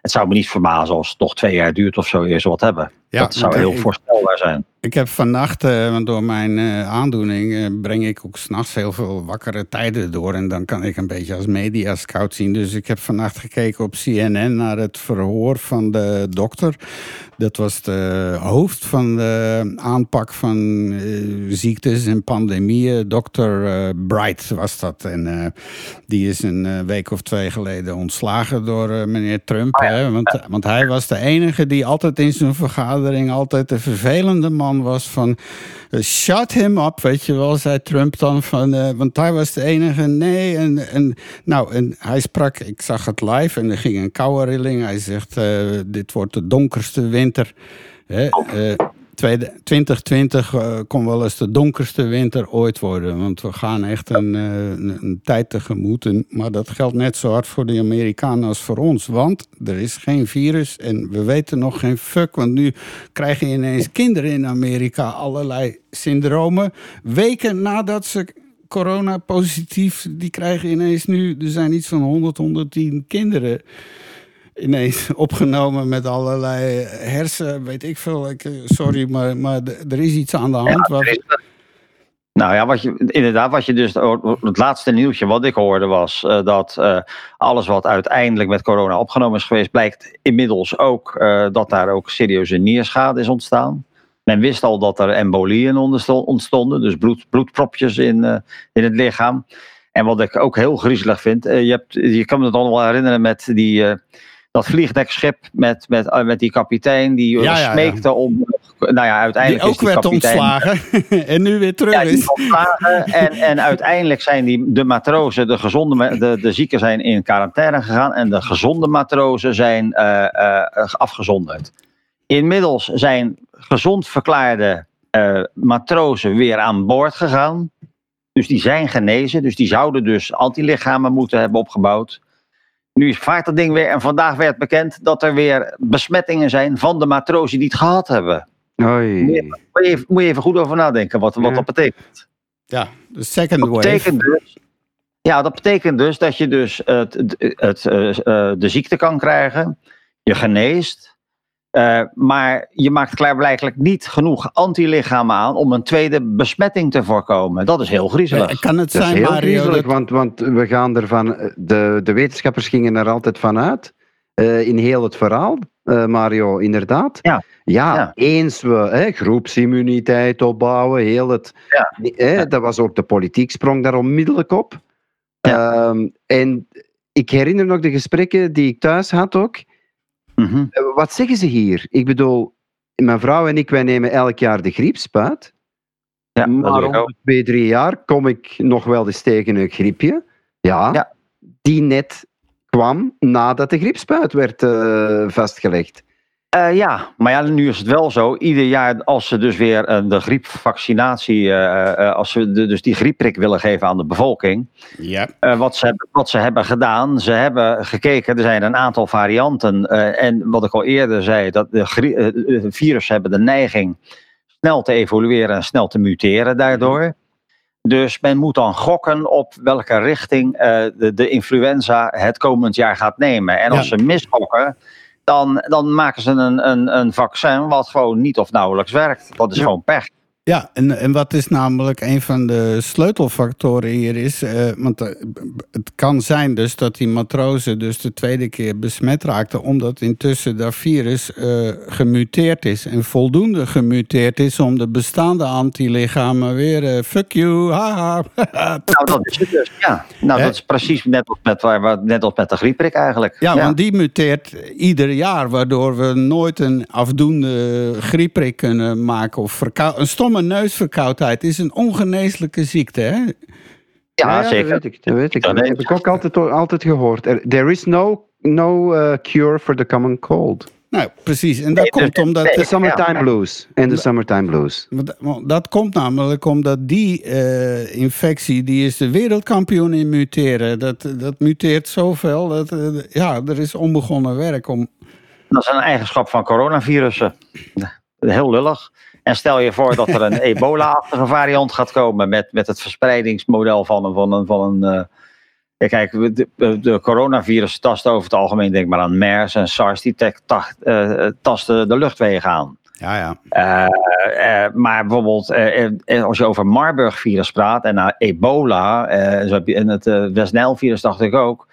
het zou me niet verbazen als het nog twee jaar duurt of zo, eerst wat hebben. Ja, dat zou heel ik- voorstelbaar zijn. Ik heb vannacht, eh, want door mijn eh, aandoening eh, breng ik ook s'nachts heel veel wakkere tijden door. En dan kan ik een beetje als media scout zien. Dus ik heb vannacht gekeken op CNN naar het verhoor van de dokter. Dat was de hoofd van de aanpak van eh, ziektes en pandemieën. Eh, Bright was dat. En eh, die is een eh, week of twee geleden ontslagen door eh, meneer Trump. hè? Want, want hij was de enige die altijd in zijn vergadering altijd de vervelende man was van eh, shut him up, weet je wel, zei Trump dan van, eh, want hij was de enige, nee, en, en nou, en hij sprak, ik zag het live en er ging een koude rilling. Hij zegt, eh, dit wordt de donkerste winter. Hè, tweede- 2020 eh, kon wel eens de donkerste winter ooit worden. Want we gaan echt een, eh, een tijd tegemoet. En, maar dat geldt net zo hard voor de Amerikanen als voor ons. Want er is geen virus en we weten nog geen fuck. Want nu krijgen ineens kinderen in Amerika allerlei syndromen. Weken nadat ze corona positief, die krijgen ineens nu... Er zijn iets van 100, 110 kinderen ineens opgenomen met allerlei hersen, weet ik veel. Ik, eh, sorry, maar, maar er is iets aan de hand. Ja, Nou ja, wat je, inderdaad, wat je dus. Het laatste nieuwtje wat ik hoorde was eh, dat eh, alles wat uiteindelijk met corona opgenomen is geweest, blijkt inmiddels ook dat daar ook serieuze nierschade is ontstaan. Men wist al dat er embolieën ontstonden, dus bloed, bloedpropjes in, in het lichaam. En wat ik ook heel griezelig vind, je, hebt, je kan me het allemaal herinneren met die, dat vliegdekschip met, met, eh, met die kapitein die Ja, ja, ja. smeekte om. Nou ja, die uiteindelijk ook is die werd kapitein, ontslagen en nu weer terug ja, die is. ontslagen. En, en uiteindelijk zijn die, de matrozen, de, gezonde, de, de zieken zijn in quarantaine gegaan. En de gezonde matrozen zijn eh, afgezonderd. Inmiddels zijn gezond verklaarde matrozen weer aan boord gegaan. Dus die zijn genezen. Dus die zouden dus antilichamen moeten hebben opgebouwd. Nu vaart dat ding weer. En vandaag werd bekend dat er weer besmettingen zijn van de matrozen die het gehad hebben. Oei. Moet je even, moet je even goed over nadenken wat, wat Ja. dat betekent. Ja, de second Dat wave. betekent dus, ja, dat betekent dus dat je dus het, het, het, eh, eh, de ziekte kan krijgen, je geneest, eh, maar je maakt klaarblijkelijk niet genoeg antilichamen aan om een tweede besmetting te voorkomen. Dat is heel griezelig. Eh, Kan het Dat is zijn, heel Mario, griezelig, dat- want, want we gaan ervan, de, de wetenschappers gingen er altijd van uit, eh, in heel het verhaal, eh, Mario, inderdaad. Ja. Ja, Ja. eens we hè, groepsimmuniteit opbouwen, heel het, Ja. hè, Ja. dat was ook de politiek sprong daar onmiddellijk op. Ehm, en ik herinner nog de gesprekken die ik thuis had ook. Mhm. Eh, Wat zeggen ze hier? Ik bedoel, mijn vrouw en ik, wij nemen elk jaar de griepspuit. Ja, maar om de twee, drie jaar kom ik nog wel eens tegen een griepje. Ja, Ja. die net kwam nadat de griepspuit werd eh, vastgelegd. Eh, ja, maar ja, nu is het wel zo. Ieder jaar als ze dus weer eh, de griepvaccinatie, eh, eh, als ze de- dus die griepprik willen geven aan de bevolking, Ja. Eh, wat, ze, hebben- wat ze hebben gedaan, ze hebben gekeken, er zijn een aantal varianten. eh, en wat ik al eerder zei, dat de virussen hebben de neiging snel te evolueren en snel te muteren daardoor. Dus men moet dan gokken op welke richting eh, de, de influenza het komend jaar gaat nemen. En als Ja. ze misgokken, dan, dan maken ze een, een, een vaccin wat gewoon niet of nauwelijks werkt. Dat is Ja. gewoon pech. Ja, en, en wat is namelijk een van de sleutelfactoren hier is, eh, want eh, het kan zijn dus dat die matrozen dus de tweede keer besmet raakten, omdat intussen dat virus eh, gemuteerd is en voldoende gemuteerd is om de bestaande antilichamen weer, fuck you, haha. Nou, dat is het dus. Ja, nou, dat is precies net als met, waar net als met de griepprik eigenlijk. Ja, want die muteert ieder jaar, waardoor we nooit een afdoende griepprik kunnen maken. Of een stomme neusverkoudheid is een ongeneeslijke ziekte, hè? Ja, dat zeker. weet ik. Dat, weet ik. Dat heb ik ook altijd, altijd gehoord. Er- There is no, no eh, cure for the common cold. Nou, precies. En dat komt omdat... De Summertime Blues. En de Summertime Blues. Dat, dat komt namelijk omdat die uh, infectie, die is de wereldkampioen in muteren. Dat, dat muteert zoveel, dat, uh, ja, er is onbegonnen werk om... Dat is een eigenschap van coronavirussen. Heel lullig. En stel je voor dat er een ebola-achtige variant gaat komen met, met het verspreidingsmodel van een, van een, van een uh, ja, kijk, de, de, coronavirus tast over het algemeen, denk maar aan MERS en SARS, die tacht, uh, tasten de luchtwegen aan. Ja, ja. Uh, uh, maar bijvoorbeeld, uh, als je over Marburg-virus praat en naar ebola, en het West-Nijl-virus dacht ik ook.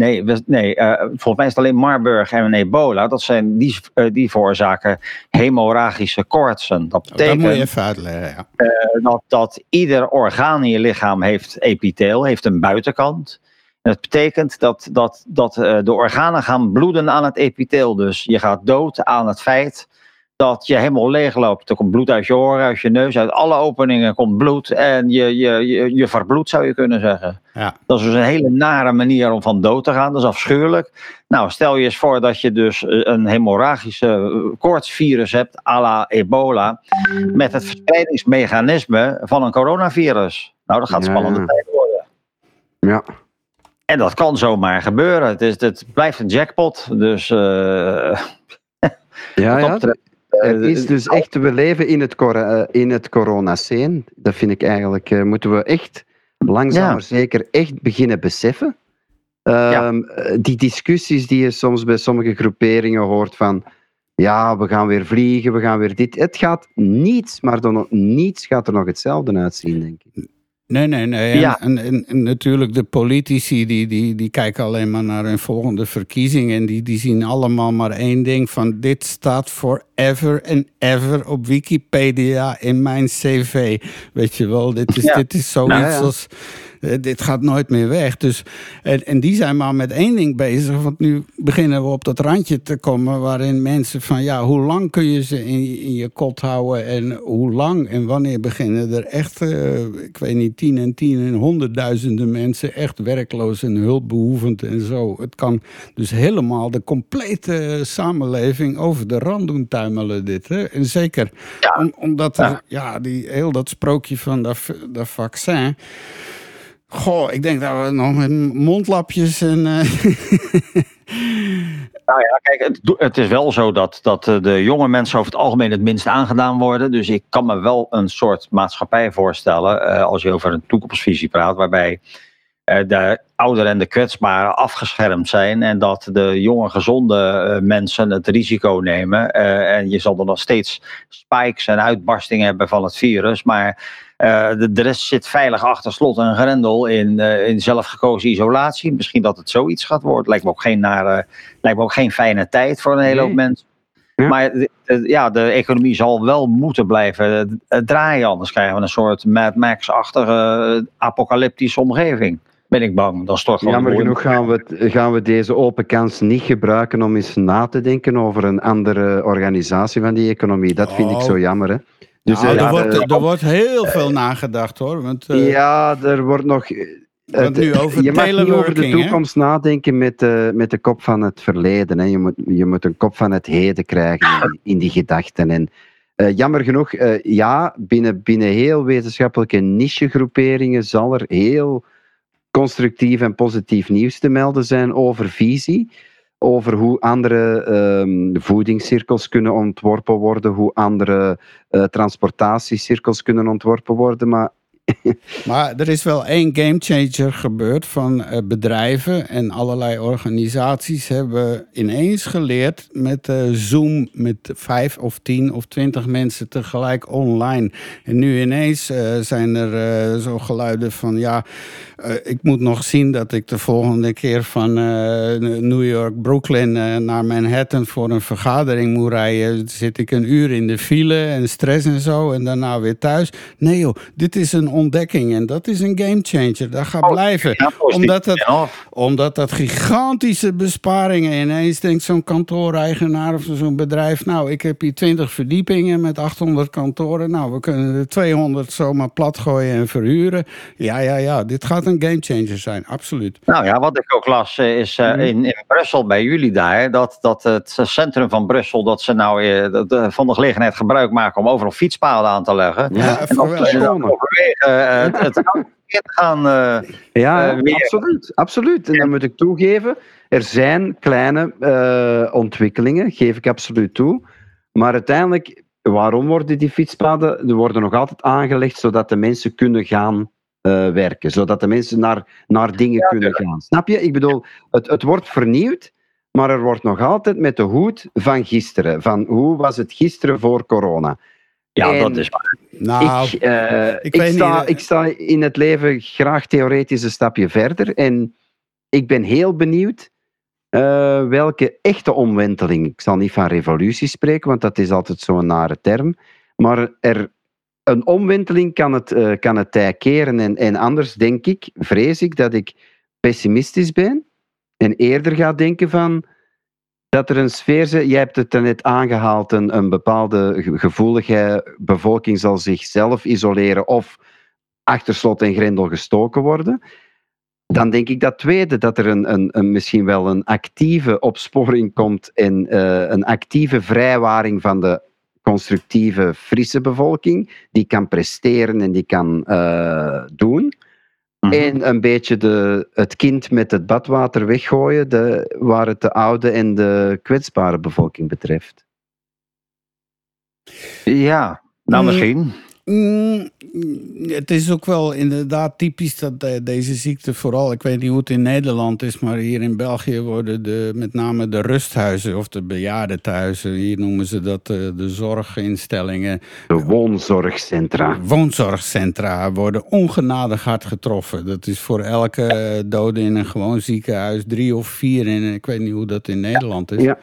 Nee, nee volgens mij is het alleen Marburg en ebola. Dat zijn die, die veroorzaken hemorragische koortsen. Dat betekent dat moet je even uitleggen, ja. dat, dat ieder orgaan in je lichaam heeft epitheel, heeft een buitenkant. Dat betekent dat, dat, dat de organen gaan bloeden aan het epitheel. Dus je gaat dood aan het feit dat je helemaal leegloopt. Er komt bloed uit je oren, uit je neus, uit alle openingen komt bloed. En je, je, je, je verbloedt, zou je kunnen zeggen. Ja. Dat is dus een hele nare manier om van dood te gaan. Dat is afschuwelijk. Nou, stel je eens voor dat je dus een hemorragische koortsvirus hebt, à la ebola, met het verspreidingsmechanisme van een coronavirus. Nou, dat gaat spannende ja. tijd worden. Ja. En dat kan zomaar gebeuren. Het, is, het blijft een jackpot. Dus. Uh, ja, ja. Het is dus echt, we leven in het, in het coronascene. Dat vind ik eigenlijk, uh, moeten we echt langzaam maar zeker echt beginnen beseffen. Ja. Um, die discussies die je soms bij sommige groeperingen hoort van ja, we gaan weer vliegen, we gaan weer dit. Het gaat niets, maar dan niets gaat er nog hetzelfde uitzien, denk ik. Nee, nee, nee. Ja. En, en, en, natuurlijk de politici die, die, die kijken alleen maar naar hun volgende verkiezing. En die, die zien allemaal maar één ding van dit staat forever and ever op Wikipedia in mijn cv. Weet je wel, dit is, ja. dit is zoiets nou ja. als eh, dit gaat nooit meer weg. Dus, en, en die zijn maar met één ding bezig. Want nu beginnen we op dat randje te komen waarin mensen van ja, hoe lang kun je ze in, in je kot houden en hoe lang en wanneer beginnen er echt, uh, ik weet niet, tien en tien en honderdduizenden mensen echt werkloos en hulpbehoevend en zo. Het kan dus helemaal de complete samenleving over de rand doen dit. Hè? En zeker ja. Om, omdat er, ja. die, heel dat sprookje van dat, dat vaccin... Goh, ik denk dat we nog met mondlapjes en. Uh... nou ja, kijk, het, het, is wel zo dat, dat eh, de jonge mensen over het algemeen het minst aangedaan worden. Dus ik kan me wel een soort maatschappij voorstellen, uh, als je over een toekomstvisie praat, waarbij de ouderen en de kwetsbaren afgeschermd zijn en dat de jonge, gezonde mensen het risico nemen. en je zal er nog steeds spikes en uitbarstingen hebben van het virus, maar de, rest zit veilig achter slot en grendel in, in zelfgekozen isolatie. Misschien dat het zoiets gaat worden. Lijkt me ook geen, nare, lijkt me ook geen fijne tijd voor een hele hoop nee. mensen. Ja. Maar ja, de economie zal wel moeten blijven draaien. Anders krijgen we een soort Mad Max-achtige apocalyptische omgeving. Ben ik bang. Dan stort Jammer genoeg gaan we, gaan we deze open kans niet gebruiken om eens na te denken over een andere organisatie van die economie. Dat vind oh. ik zo jammer. Hè? Dus, nou, er, wordt, er wordt heel veel nagedacht hoor. Want, uh, ja, er wordt nog. Het, nu over je mag niet over de toekomst hè? nadenken met, uh, met de kop van het verleden. Hè. Je, moet, je moet een kop van het heden krijgen in, die gedachten. En uh, jammer genoeg, ja, binnen, binnen heel wetenschappelijke nichegroeperingen zal er heel constructief en positief nieuws te melden zijn over visie over hoe andere um, voedingscirkels kunnen ontworpen worden, hoe andere uh, transportatiecirkels kunnen ontworpen worden. Maar maar er is wel één gamechanger gebeurd van uh, bedrijven en allerlei organisaties hebben ineens geleerd met uh, Zoom met vijf of tien of twintig mensen tegelijk online. En nu ineens uh, zijn er zo geluiden van ja, ik moet nog zien dat ik de volgende keer van New York, Brooklyn naar Manhattan voor een vergadering moet rijden. Zit ik een uur in de file en stress en zo en daarna weer thuis. Nee joh, dit is een ontdekking. En dat is een gamechanger. Dat gaat Oh, blijven. Ja. Omdat het- Ja, Omdat dat gigantische besparingen ineens denkt zo'n kantooreigenaar of zo'n bedrijf. Nou, ik heb hier 20 verdiepingen met 800 kantoren. Nou, we kunnen er 200 zomaar platgooien en verhuren. Ja, ja, ja. Dit gaat een gamechanger zijn. Absoluut. Nou ja, wat ik ook las eh, is Mhm. eh, in, in Brussel bij jullie daar, dat, dat het centrum van Brussel, dat ze nou eh, dat, van de gelegenheid gebruik maken om overal fietspaden aan te leggen. Ja, En dat wel, ze ja. dan overwegen eh, het, het te gaan. eh, Ja, Eh, absoluut, absoluut. En dan moet ik toegeven, er zijn kleine ontwikkelingen, geef ik absoluut toe. Maar uiteindelijk, waarom worden die fietspaden? Die worden nog altijd aangelegd zodat de mensen kunnen gaan werken. Zodat de mensen naar, naar dingen kunnen gaan. Snap je? Ik bedoel, het, het wordt vernieuwd, maar er wordt nog altijd met de hoed van gisteren. Van hoe was het gisteren voor corona? Ja, En- dat is waar. Nou, ik, eh, ik ik, weet sta, niet, eh, ik sta in het leven graag theoretisch een stapje verder. En ik ben heel benieuwd eh, welke echte omwenteling. Ik zal niet van revolutie spreken, want dat is altijd zo'n nare term. Maar er, een omwenteling kan het, eh, kan het tij keren. En, en anders denk ik, vrees ik, dat ik pessimistisch ben. En eerder ga denken van dat er een sfeer zit. Jij hebt het net aangehaald, een, een bepaalde ge- gevoelige bevolking zal zichzelf isoleren of achter slot en grendel gestoken worden. Dan denk ik dat tweede, dat er een, een, een, misschien wel een actieve opsporing komt en eh, een actieve vrijwaring van de constructieve, frisse bevolking, die kan presteren en die kan eh, doen. Mhm. En een beetje de, het kind met het badwater weggooien, de, waar het de oude en de kwetsbare bevolking betreft. Ja, nou Mm. misschien. Mm, het is ook wel inderdaad typisch dat deze ziekte vooral, ik weet niet hoe het in Nederland is, maar hier in België worden de, met name de rusthuizen of de bejaardentehuizen, hier noemen ze dat eh, de zorginstellingen, De woonzorgcentra. woonzorgcentra, worden ongenadig hard getroffen. Dat is voor elke dode in een gewoon ziekenhuis drie of vier en ik weet niet hoe dat in Nederland is. Ja.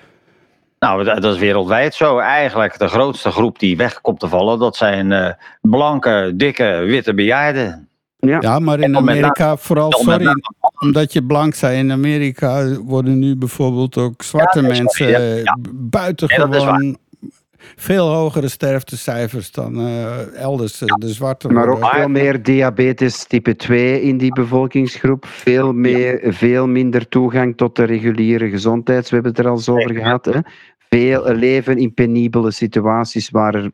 Nou, dat is wereldwijd zo. Eigenlijk de grootste groep die weg komt te vallen, dat zijn eh, blanke, dikke, witte bejaarden. Ja. Ja, maar in Amerika, vooral, sorry, omdat je blank zei, in Amerika worden nu bijvoorbeeld ook zwarte Ja, mensen ja, eh, ja. buitengewoon veel hogere sterftecijfers dan eh, elders. De zwarte Maar ook veel meer diabetes type 2 in die bevolkingsgroep. Veel, meer, veel minder toegang tot de reguliere gezondheid. We hebben het er al eens over gehad. Hè? Veel leven in penibele situaties waar er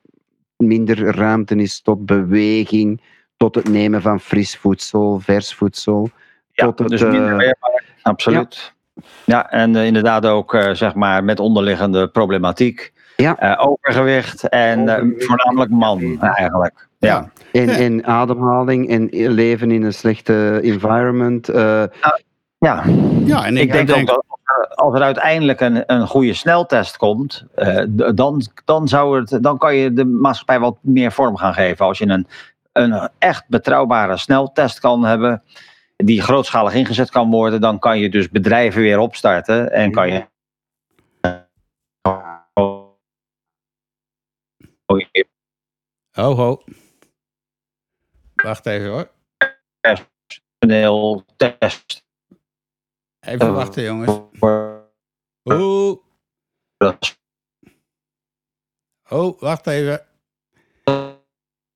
minder ruimte is tot beweging, tot het nemen van fris voedsel, vers voedsel. Ja, tot het, dus eh, minder weerbaar. Absoluut. Ja, en eh, inderdaad ook eh, zeg maar met onderliggende problematiek. Ja. Eh, overgewicht en eh, voornamelijk man eigenlijk. Ja. En, Ja. en ademhaling en leven in een slechte environment. eh, ja. Ja, en ik, Ik denk denk, ook dat als er uiteindelijk een, een goede sneltest komt, eh, dan, dan, zou het, dan kan je de maatschappij wat meer vorm gaan geven. Als je een, een echt betrouwbare sneltest kan hebben, die grootschalig ingezet kan worden, dan kan je dus bedrijven weer opstarten en kan je. Oh, ho. Wacht even hoor. personeel test Even Oh. wachten jongens. Oh, oh, wacht even.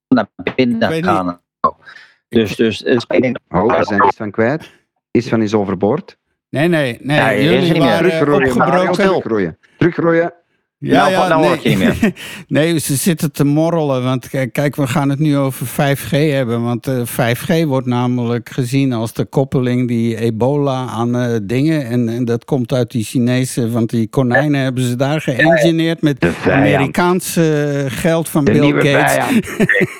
naar binnen gaan. Dus, dus is één- oh, we zijn iets van kwijt. Iets van is overboord. Nee, nee, nee. Ja, jullie waren opgebroken. Teruggroeien. Teruggroeien. Ja, Nou, ja, nou nee. hoor ik je niet meer. nee, ze zitten te morrelen. Want kijk, we gaan het nu over 5G hebben. Want eh 5G wordt namelijk gezien als de koppeling die ebola aan eh, dingen. En, en dat komt uit die Chinese, want die konijnen hebben ze daar geëngineerd met De vijand. Amerikaans eh, geld van De Bill Gates.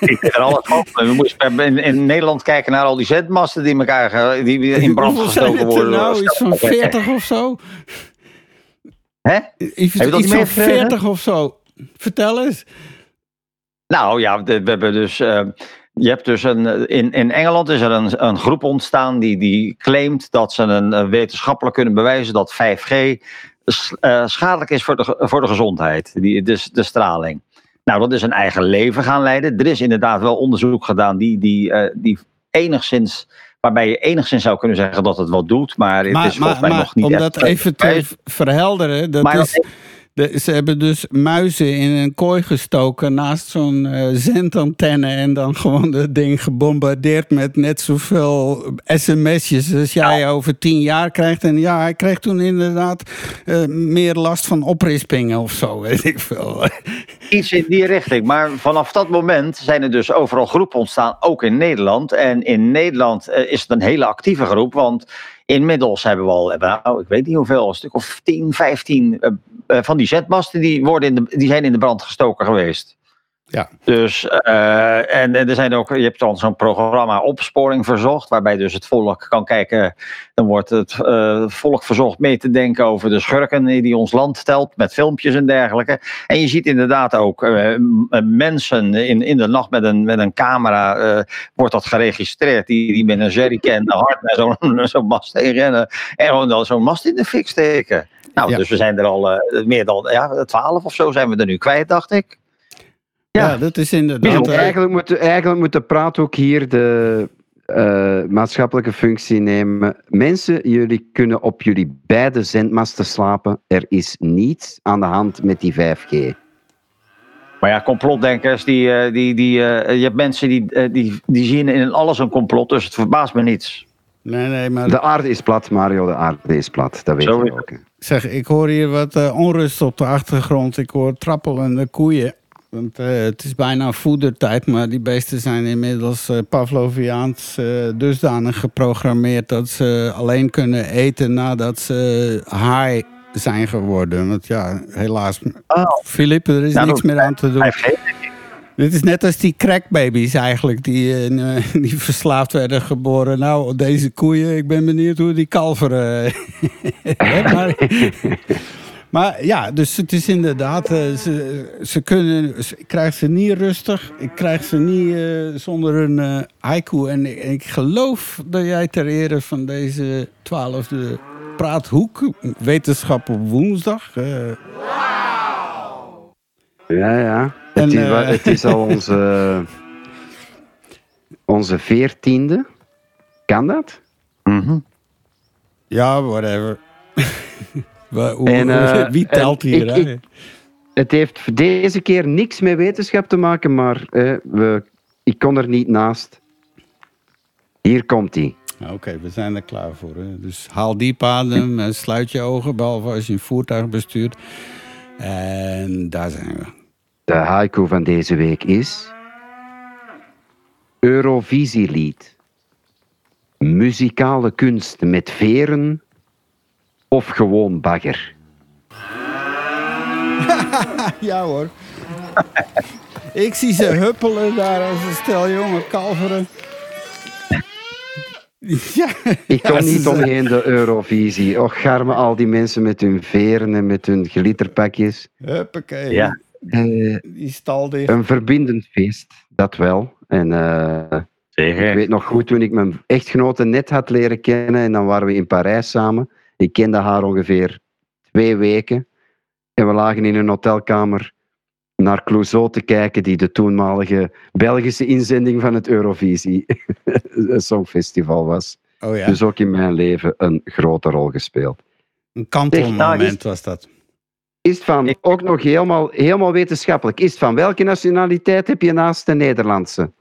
Ik alles van. We moesten in, in Nederland kijken naar al die zendmasten die, elkaar, die in brand gestoken het worden. nou? Iets van 40 of zo? Hè? Iets, je dat iets niet van meegekregen? 40 of zo. Vertel eens. Nou ja, we hebben dus. eh, je hebt dus een, in, in Engeland is er een, een groep ontstaan die, die claimt dat ze een, wetenschappelijk kunnen bewijzen dat 5G s- eh, schadelijk is voor de, voor de gezondheid, die, dus de straling. Nou, dat is een eigen leven gaan leiden. Er is inderdaad wel onderzoek gedaan die, die, eh, die enigszins, waarbij je enigszins zou kunnen zeggen dat het wat doet, maar het Maar, is volgens mij nog niet om echt dat even te verhelderen, dat Maar is, de- ze hebben dus muizen in een kooi gestoken naast zo'n eh, zendantenne en dan gewoon dat ding gebombardeerd met net zoveel sms'jes als jij over tien jaar krijgt. En ja, hij kreeg toen inderdaad eh, meer last van oprispingen of zo, weet ik veel. Iets in die richting. Maar vanaf dat moment zijn er dus overal groepen ontstaan, ook in Nederland. En in Nederland eh, is het een hele actieve groep, want inmiddels hebben we al, nou, ik weet niet hoeveel, een stuk of 10, 15 eh, eh, van die zetmasten die, worden in de, die zijn in de brand gestoken geweest. Ja. Dus, eh, en, en er zijn ook, je hebt dan zo'n programma Opsporing Verzocht, waarbij dus het volk kan kijken. Dan wordt het eh, volk verzocht mee te denken over de schurken die ons land telt, met filmpjes en dergelijke. En je ziet inderdaad ook eh, mensen in, in de nacht met een, met een camera, wordt dat geregistreerd, die, die met een jerrycan hard naar zo'n zo'n mast heen rennen en gewoon dan zo'n mast in de fik steken. Nou, Ja. dus we zijn er al meer dan ja, twaalf of zo zijn we er nu kwijt, dacht ik. Ja, Ja. dat is inderdaad. Eigenlijk moet, de- eigenlijk moet de praat ook hier de eh, maatschappelijke functie nemen. Mensen, jullie kunnen op jullie beide zendmasten slapen. Er is niets aan de hand met die 5G. Maar ja, complotdenkers, die, eh, die, die, eh, je hebt mensen die, die, die zien in alles een complot, dus het verbaast me niets. nee, nee, maar De aarde is plat, Mario, de aarde is plat. Dat weet je ook. hè. Zeg, ik hoor hier wat onrust op de achtergrond. Ik hoor trappelende koeien. Want eh, het is bijna voedertijd, maar die beesten zijn inmiddels eh, Pavloviaans eh, dusdanig geprogrammeerd dat ze alleen kunnen eten nadat ze high zijn geworden. Want ja, helaas, Oh. Filip, er is Ja, niks meer aan te doen. 5G. Dit is net als die crackbabies eigenlijk, die, die verslaafd werden geboren. Nou, deze koeien, ik ben benieuwd hoe die kalveren. Maar, maar ja, dus het is inderdaad, eh, ze, ze kunnen, ze- ik krijg ze niet rustig. Ik krijg ze niet eh, zonder een eh, haiku. En ik, ik geloof dat jij ter ere van deze twaalfde praathoek, wetenschap op woensdag... eh, Ja, ja. En, het, is, wel- het is al onze, onze veertiende. Kan dat? Mhm. Ja, whatever. Hoe- En, eh, wie telt en hier? ik- hè? ik- Het heeft deze keer niks met wetenschap te maken, maar eh, we, ik kon er niet naast. Hier komt hij. Oké, we zijn er klaar voor. Hè? Dus haal diep adem, eh, sluit je ogen, behalve als je een voertuig bestuurt. En daar zijn we. De haiku van deze week is... Eurovisielied. Muzikale kunst met veren of gewoon bagger. Ja hoor. Ik zie ze huppelen daar als een stel jonge kalveren. Ja, Ik ja, kom niet omheen de Eurovisie. Och, garmen al die mensen met hun veren en met hun glitterpakjes. Huppakee. Ja. Eh, Die stal dicht. een verbindend feest, dat wel. En eh, Ik weet nog goed toen ik mijn echtgenote net had leren kennen en dan waren we in Parijs samen. Ik kende haar ongeveer twee weken. En we lagen in een hotelkamer naar Clouseau te kijken, die de toenmalige Belgische inzending van het Eurovisie Songfestival was. Oh ja, Dus ook in mijn leven een grote rol gespeeld. een kantelmoment was dat. Is het van, Ik- ook nog helemaal, helemaal wetenschappelijk, is het van welke nationaliteit heb je naast de Nederlandse?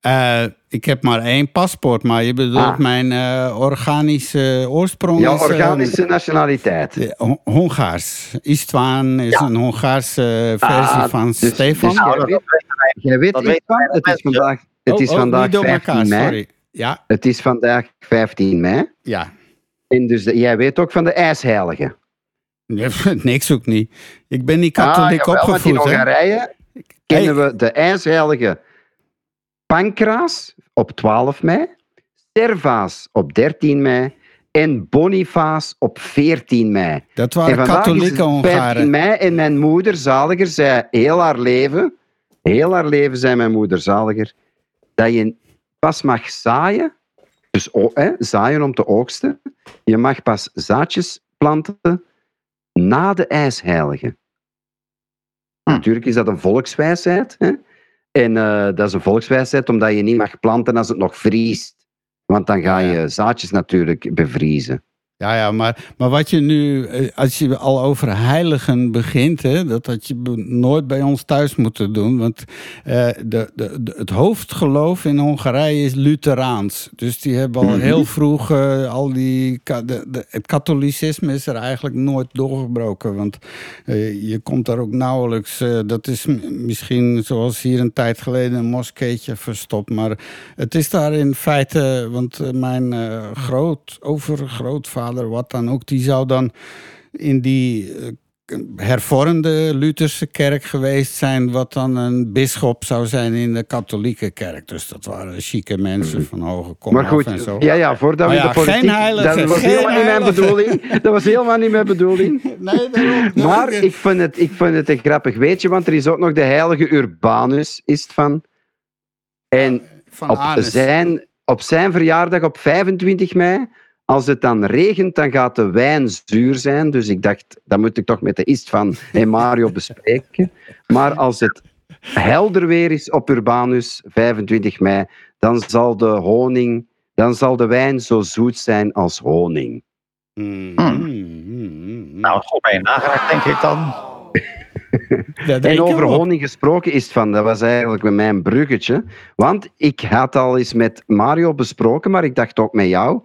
Eh, ik heb maar één paspoort, maar je bedoelt Ah. mijn eh, organische oorsprong Ja, is... eh, organische nationaliteit. Hongaars. Istvan is Ja. een Hongaarse versie Ah, van dus- Stefan. dus- Nou, dat, weet Dat wij Het is vandaag, het Oh, is oh, vandaag niet door 15 elkaar, mei. sorry. Ja, Het is vandaag 15 mei. ja. En dus de- jij weet ook van de ijsheilige. Nee, Niks ook niet. Ik ben niet katholiek ah, jawel, want in opgevoed. hè. Hongarije kennen we de ijsheilige Pancraas op 12 mei, Servaas op 13 mei en Bonifaas op 14 mei. Dat En waren katholieke het 15 Hongaren. mei en mijn moeder, zaliger, zei heel haar leven, heel haar leven zei mijn moeder, zaliger, dat je pas mag zaaien, dus o- hè, zaaien om te oogsten, je mag pas zaadjes planten na de ijsheilige. Natuurlijk is dat een volkswijsheid. Hè? En eh, dat is een volkswijsheid omdat je niet mag planten als het nog vriest. Want dan ga je zaadjes natuurlijk bevriezen. Ja, ja, maar, maar wat je nu, eh, als je al over heiligen begint, hè, dat had je nooit bij ons thuis moeten doen. Want eh, de, de, de- het hoofdgeloof in Hongarije is Lutheraans. Dus die hebben al heel vroeg eh, al die. het katholicisme is er eigenlijk nooit doorgebroken. Want eh, je komt daar ook nauwelijks. dat is misschien zoals hier een tijd geleden een moskeetje verstopt. Maar het is daar in feite. Want mijn groot, overgrootvader, wat dan ook, die zou dan in die. eh, hervormde Lutherse kerk geweest zijn, wat dan een bisschop zou zijn in de katholieke kerk. Dus dat waren chique mensen van hoge kom Maar af goed, en zo. ja, ja, voordat Maar we ja, de politiek... geen heilige, dat was geen helemaal niet mijn bedoeling. Dat was helemaal niet mijn bedoeling. Nee, daarom. Maar ik vind, het, ik vind het een grappig weetje, want er is ook nog de heilige Urbanus, is het van. En van op zijn, op zijn verjaardag op 25 mei, als het dan regent, dan gaat de wijn zuur zijn. Dus ik dacht, dat moet ik toch met de ist van en Mario bespreken. Maar als het helder weer is op Urbanus, 25 mei, dan zal de honing, dan zal de wijn zo zoet zijn als honing. Mm, Hmm. mm, mm, mm. Nou, goed bij je nageraakt, denk ik dan. En over honing gesproken is het van, dat was eigenlijk met mijn bruggetje. Want ik had al eens met Mario besproken, maar ik dacht ook met jou,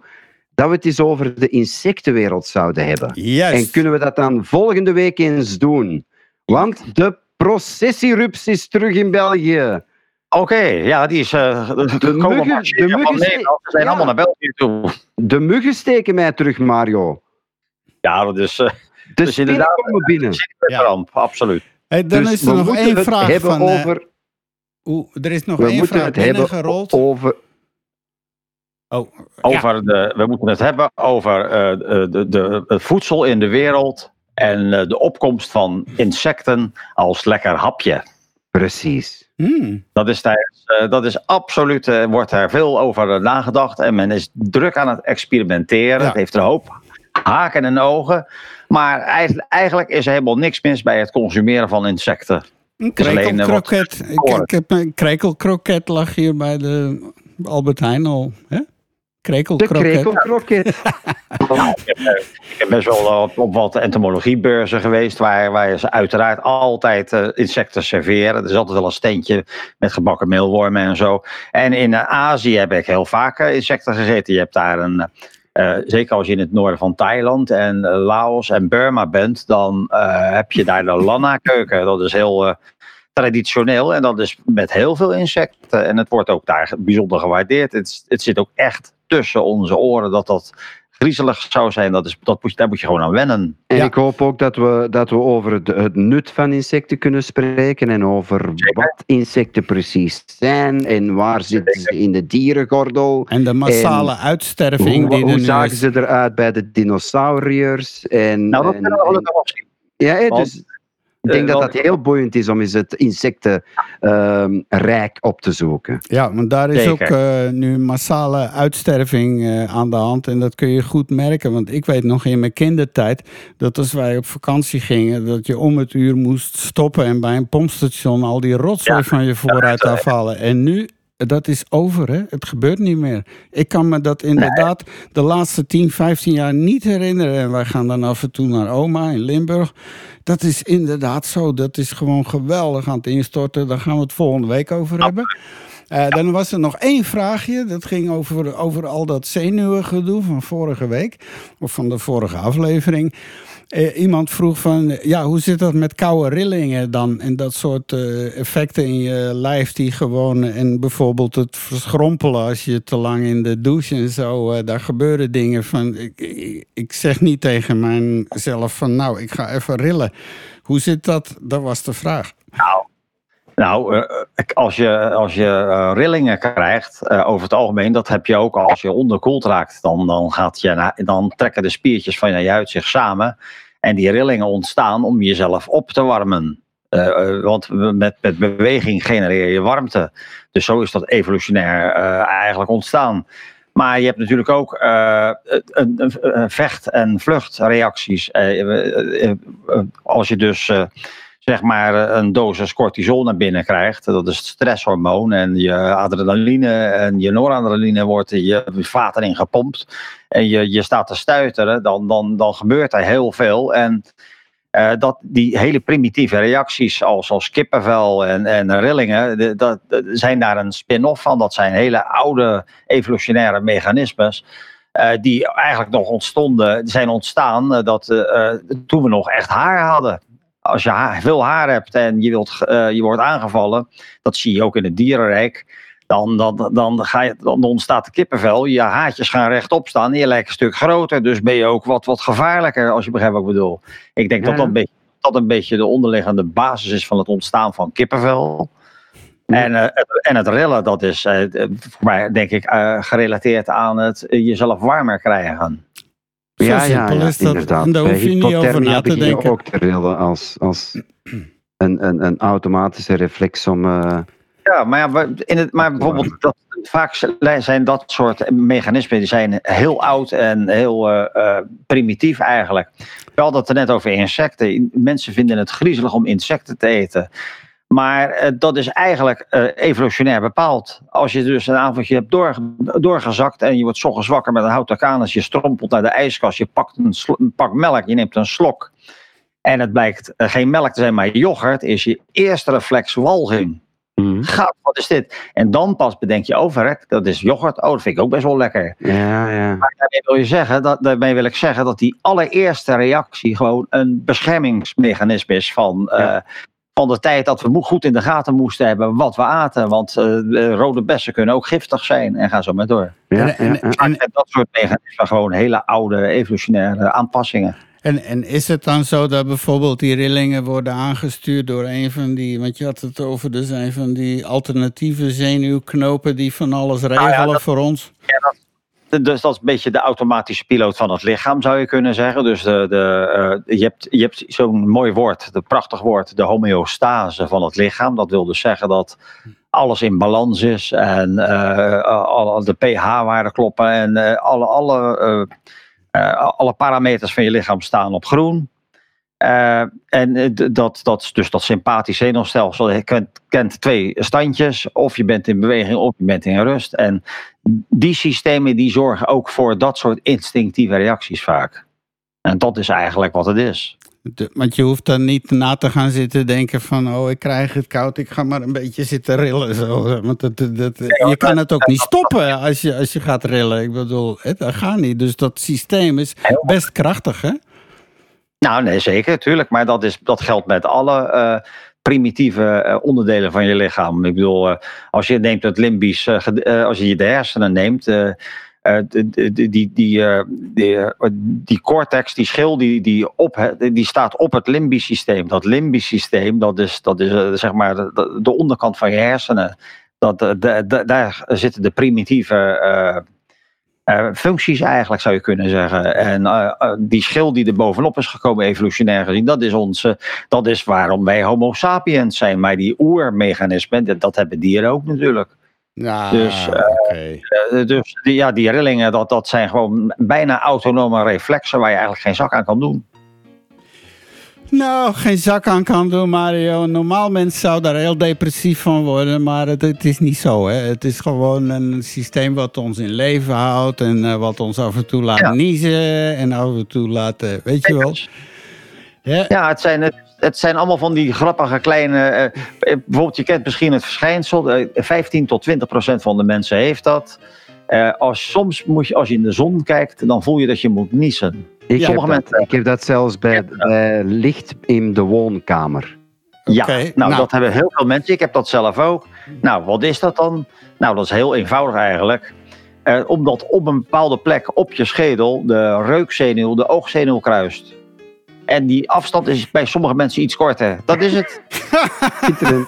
dat we het eens over de insectenwereld zouden hebben. Juist. En kunnen we dat dan volgende week eens doen? Want de processierups is terug in België. Oké, ja, die is uh, muggen- gekomen de muggen-. Ze zijn ja. allemaal naar België toe. De muggen steken mij terug, Mario. Ja, dat is uh, De Dus spinnen inderdaad, komen binnen. Ja. ramp, absoluut. Hey, dan Dus is we er nog één vraag hebben van... eh, over, oeh, er is nog we één moeten vraag het hebben binnengerold. over Oh, Over de, we moeten het hebben over eh, de, de, het voedsel in de wereld en eh, de opkomst van insecten als lekker hapje. Precies. hmm. Dat is, tijdens, eh, dat is absoluut, eh, wordt er veel over nagedacht en men is druk aan het experimenteren. Ja. Het heeft een hoop haken en ogen. Maar eigenlijk, eigenlijk is er helemaal niks mis bij het consumeren van insecten. Een krekelkroket. Een krekelkroket lag hier bij de Albert Heijn al. Hè? De Krekelkroket. Ik heb, eh, ik ben best wel op, op wat entomologiebeurzen geweest, waar, waar ze uiteraard altijd eh, insecten serveren. Er is altijd wel een steentje met gebakken meelwormen en zo. En in eh, Azië heb ik heel vaak eh, insecten gegeten. Je hebt daar een, eh, zeker als je in het noorden van Thailand en eh, Laos en Burma bent, dan eh, heb je daar de Lana-keuken. Dat is heel eh, traditioneel en dat is met heel veel insecten. En het wordt ook daar bijzonder gewaardeerd. Het, het zit ook echt tussen onze oren dat dat griezelig zou zijn. Dat is, dat moet, je- daar moet je gewoon aan wennen. En Ja. ik hoop ook dat we, dat we over het, het nut van insecten kunnen spreken en over wat insecten precies zijn en waar zitten ze in de dierengordel. En de massale uitsterving Hoe, die hoe zagen is. ze eruit bij de dinosauriërs? En, Nou, dat en- kunnen we zien. ja, dus ik denk eh, dat dat heel boeiend is om eens het insectenrijk op te zoeken. Ja, want daar is Zeker. ook eh, nu massale uitsterving eh, aan de hand. En dat kun je goed merken. Want ik weet nog in mijn kindertijd dat als wij op vakantie gingen, dat je om het uur moest stoppen en bij een pompstation al die rotzooi Ja. van je vooruit afhalen. En nu, dat is over, hè? Het gebeurt niet meer. Ik kan me dat inderdaad de laatste 10, 15 jaar niet herinneren. En wij gaan dan af en toe naar oma in Limburg. Dat is inderdaad zo. Dat is gewoon geweldig aan het instorten. Daar gaan we het volgende week over hebben. Eh, dan was er nog één vraagje. Dat ging over, over al dat zenuwengedoe van vorige week. Of van de vorige aflevering. Eh, iemand vroeg van, ja, hoe zit dat met koude rillingen dan? En dat soort eh, effecten in je lijf die gewoon... En bijvoorbeeld het verschrompelen als je te lang in de douche en zo... eh, daar gebeuren dingen van... Ik, ik, zeg niet tegen mijzelf van, nou, ik ga even rillen. Hoe zit dat? Dat was de vraag. Nou, eh, ik- als je, als je eh, rillingen krijgt, eh, over het algemeen, dat heb je ook als je onderkoeld raakt. Dan, dan, gaat je, dan trekken de spiertjes van je huid zich samen. En die rillingen ontstaan om jezelf op te warmen. Eh, eh, want met, met beweging genereer je warmte. Dus zo is dat evolutionair eh, eigenlijk ontstaan. Maar je hebt natuurlijk ook eh, een, een- vecht- en vluchtreacties. Eh, eh, eh, eh, als je dus eh, zeg maar eh, een dosis cortisol naar binnen krijgt. Dat is het stresshormoon. En je adrenaline en je noradrenaline wordt je vaten in gepompt. En je, je staat te stuiteren. Dan, dan, dan gebeurt er heel veel. En uh, dat die hele primitieve reacties als, als kippenvel en, en rillingen, dat, zijn daar een spin-off van. Dat zijn hele oude evolutionaire mechanismes. Uh, die eigenlijk nog ontstonden, zijn ontstaan dat, toen we nog echt haar hadden als je veel haar hebt en je, wilt, uh, je wordt aangevallen, dat zie je ook in het dierenrijk, dan, dan, dan, ga je, dan ontstaat de kippenvel, je haartjes gaan rechtop staan en je lijkt een stuk groter, dus ben je ook wat, wat gevaarlijker, als je begrijpt wat ik bedoel. Ik denk ja. dat dat een, beetje, dat een beetje de onderliggende basis is van het ontstaan van kippenvel. En, uh, het, en het rillen, dat is uh, voor mij denk ik gerelateerd aan het jezelf warmer krijgen. Zo ja, simpel ja, is dat. Inderdaad. En daar hoef je niet over na te denken. ook te rillen als, als een, een, een automatische reflex om... Uh... Ja, maar, ja, in het, maar bijvoorbeeld dat, vaak zijn dat soort mechanismen die zijn heel oud en heel uh, uh, primitief eigenlijk. We hadden het er net over insecten. Mensen vinden het griezelig om insecten te eten. Maar uh, dat is eigenlijk uh, evolutionair bepaald. Als je dus een avondje hebt door, doorgezakt en je wordt ochtends wakker met een houten kanus, je strompelt naar de ijskast, je pakt een, een, pak melk, je neemt een slok en het blijkt uh, geen melk te zijn, maar yoghurt, is je eerste reflex walging. Mm. Gaat, wat is dit? En dan pas bedenk je, verrek, dat is yoghurt. Oh, dat vind ik ook best wel lekker. Ja, ja. Maar daarmee wil, je zeggen, dat, daarmee wil ik zeggen dat die allereerste reactie gewoon een beschermingsmechanisme is van... Ja van de tijd dat we goed in de gaten moesten hebben wat we aten. Want uh, rode bessen kunnen ook giftig zijn en gaan zo maar door. Ja, en, en, en, en dat soort mechanismen, gewoon hele oude evolutionaire aanpassingen. En, en is het dan zo dat bijvoorbeeld die rillingen worden aangestuurd door een van die, want je had het over, er zijn van die alternatieve zenuwknopen die van alles regelen nou ja, dat, voor ons? Ja, dat, dus dat is een beetje de automatische piloot van het lichaam, zou je kunnen zeggen. Dus de, de, uh, je hebt, je hebt zo'n mooi woord, een prachtig woord, de homeostase van het lichaam. Dat wil dus zeggen dat alles in balans is en uh, alle, de pH-waarden kloppen en uh, alle, alle, alle parameters van je lichaam staan op groen. Uh, en dat, dat, dus dat sympathisch zenuwstelsel kent, kent twee standjes. Of je bent in beweging of je bent in rust. En die systemen die zorgen ook voor dat soort instinctieve reacties vaak. En dat is eigenlijk wat het is. De, want je hoeft dan niet na te gaan zitten denken van... oh, ik krijg het koud, ik ga maar een beetje zitten rillen. Zo. Want dat, dat, je kan het ook niet stoppen als je, als je gaat rillen. Ik bedoel, dat gaat niet. Dus dat systeem is best krachtig, hè? Nou, nee, zeker, tuurlijk. Maar dat, is, dat geldt met alle uh, primitieve uh, onderdelen van je lichaam. Ik bedoel, uh, als je neemt het limbisch, als je de hersenen neemt, die, die, die, die, cortex, die schil, die, die, op, die staat op het limbisch systeem. Dat limbisch systeem, dat is, dat is zeg maar de, de onderkant van je hersenen. Dat, daar zitten de primitieve uh, functies eigenlijk zou je kunnen zeggen. En uh, uh, die schil die er bovenop is gekomen, evolutionair gezien, dat is, onze, dat is waarom wij homo sapiens zijn. Maar die oermechanismen, dat, dat hebben dieren ook natuurlijk. Dus, okay. dus die, ja, die rillingen, dat, dat zijn gewoon bijna autonome reflexen waar je eigenlijk geen zak aan kan doen. Nou, geen zak aan kan doen, Mario. Normaal mens zou daar heel depressief van worden, maar het, het, is niet zo. Hè. Het is gewoon een systeem wat ons in leven houdt en uh, wat ons af en toe laat ja. niezen en af en toe laat, uh, weet je wel. Ja, ja het, zijn, het, het, zijn allemaal van die grappige kleine... Uh, bijvoorbeeld, je kent misschien het verschijnsel, 15 tot 20 procent van de mensen heeft dat. als, soms moet je, als je in de zon kijkt, dan voel je dat je moet niezen. Ik, ja, heb dat, ik heb dat zelfs bij, bij licht in de woonkamer. Ja, nou, nou, dat hebben heel veel mensen. Ik heb dat zelf ook. Nou, wat is dat dan? Nou, dat is heel eenvoudig eigenlijk. Eh, omdat op een bepaalde plek op je schedel de reukzenuw de oogzenuw kruist. En die afstand is bij sommige mensen iets korter. Dat is het.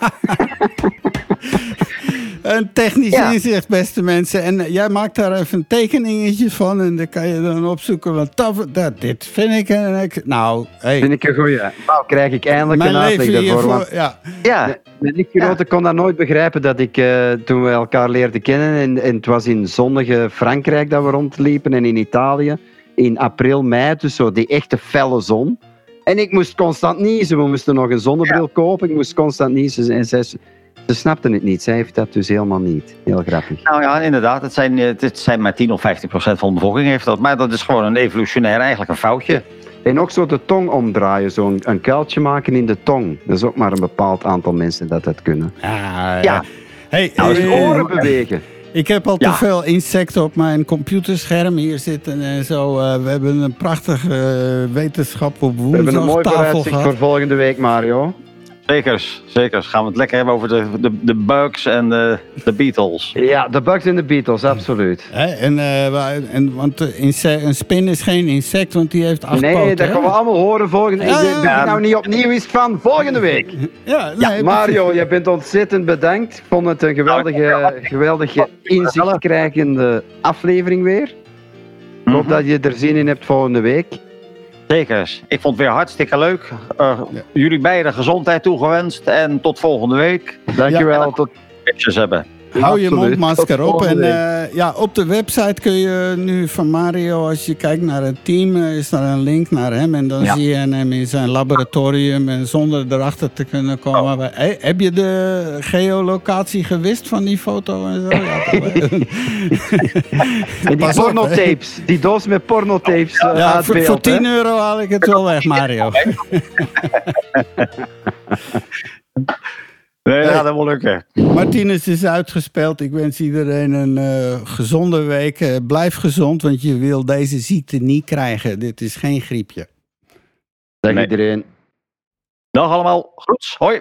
Een technisch ja. inzicht, beste mensen. En jij maakt daar even een tekeningetje van. En dan kan je dan opzoeken. Want dat, dat, dit vind ik een. Nou, hey. Vind ik een goeie. Nou, krijg ik eindelijk Mijn een uitleg daarvoor. Voor, ja. ja. Mijn lichtgenote ja. kon dat nooit begrijpen. Dat ik uh, toen we elkaar leerden kennen. En, en het was in zonnige Frankrijk dat we rondliepen. En in Italië. In april, mei. Dus zo die echte felle zon. En ik moest constant niezen. We moesten nog een zonnebril kopen. Ik moest constant niezen. En zij, ze snapte het niet. Zij heeft dat dus helemaal niet. Heel grappig. Nou ja, inderdaad. Het zijn, eh, het zijn maar 10 of 15 procent van de bevolking heeft dat. Maar dat is gewoon een evolutionair eigenlijk een foutje. En ook zo de tong omdraaien. Zo'n een kuiltje maken in de tong. Dat is ook maar een bepaald aantal mensen dat dat kunnen. Ja, Ja. Hey, Nou, eh, oren bewegen. Ik heb al Ja. te veel insecten op mijn computerscherm hier zitten en zo. Eh, we hebben een prachtige eh, wetenschap op We hebben een woensdag mooi vooruitzicht voor volgende week, Mario. Zekers, zekers. Gaan we het lekker hebben over de, de, de bugs en de, de Beatles. Ja, de Bugs en de Beatles, absoluut. Hè, en, eh, en, want inse- een spin is geen insect, want die heeft acht Nee, poten, dat hè? gaan we allemaal horen volgende Ja, Ik ja, ben ja. nou niet opnieuw iets van volgende week. Ja, nee, Mario, jij bent ontzettend bedankt. Ik vond het een geweldige, geweldige inzichtkrijgende aflevering weer. Ik hoop Mhm. dat je er zin in hebt volgende week. Zekers. Ik vond het weer hartstikke leuk. Eh, Ja. Jullie beiden gezondheid toegewenst en tot volgende week. Dankjewel. Tot Pictures hebben. Hou je mondmasker op. En eh, ja, op de website kun je nu van Mario, als je kijkt naar het team, eh, is daar een link naar hem. En dan Ja. zie je hem in zijn laboratorium. En zonder erachter te kunnen komen. Oh. Hey, heb je de geolocatie gewist van die foto en zo? Ja. En die pornotapes, die doos met pornotapes eh, ja, uit voor, beeld, voor 10 hè. euro haal ik het wel weg, Mario. Nee, dat gaat helemaal lukken. Martinez is uitgespeeld. Ik wens iedereen een eh, gezonde week. Eh, blijf gezond, want je wil deze ziekte niet krijgen. Dit is geen griepje. Dag Nee. iedereen. Dag allemaal. Groets. Hoi.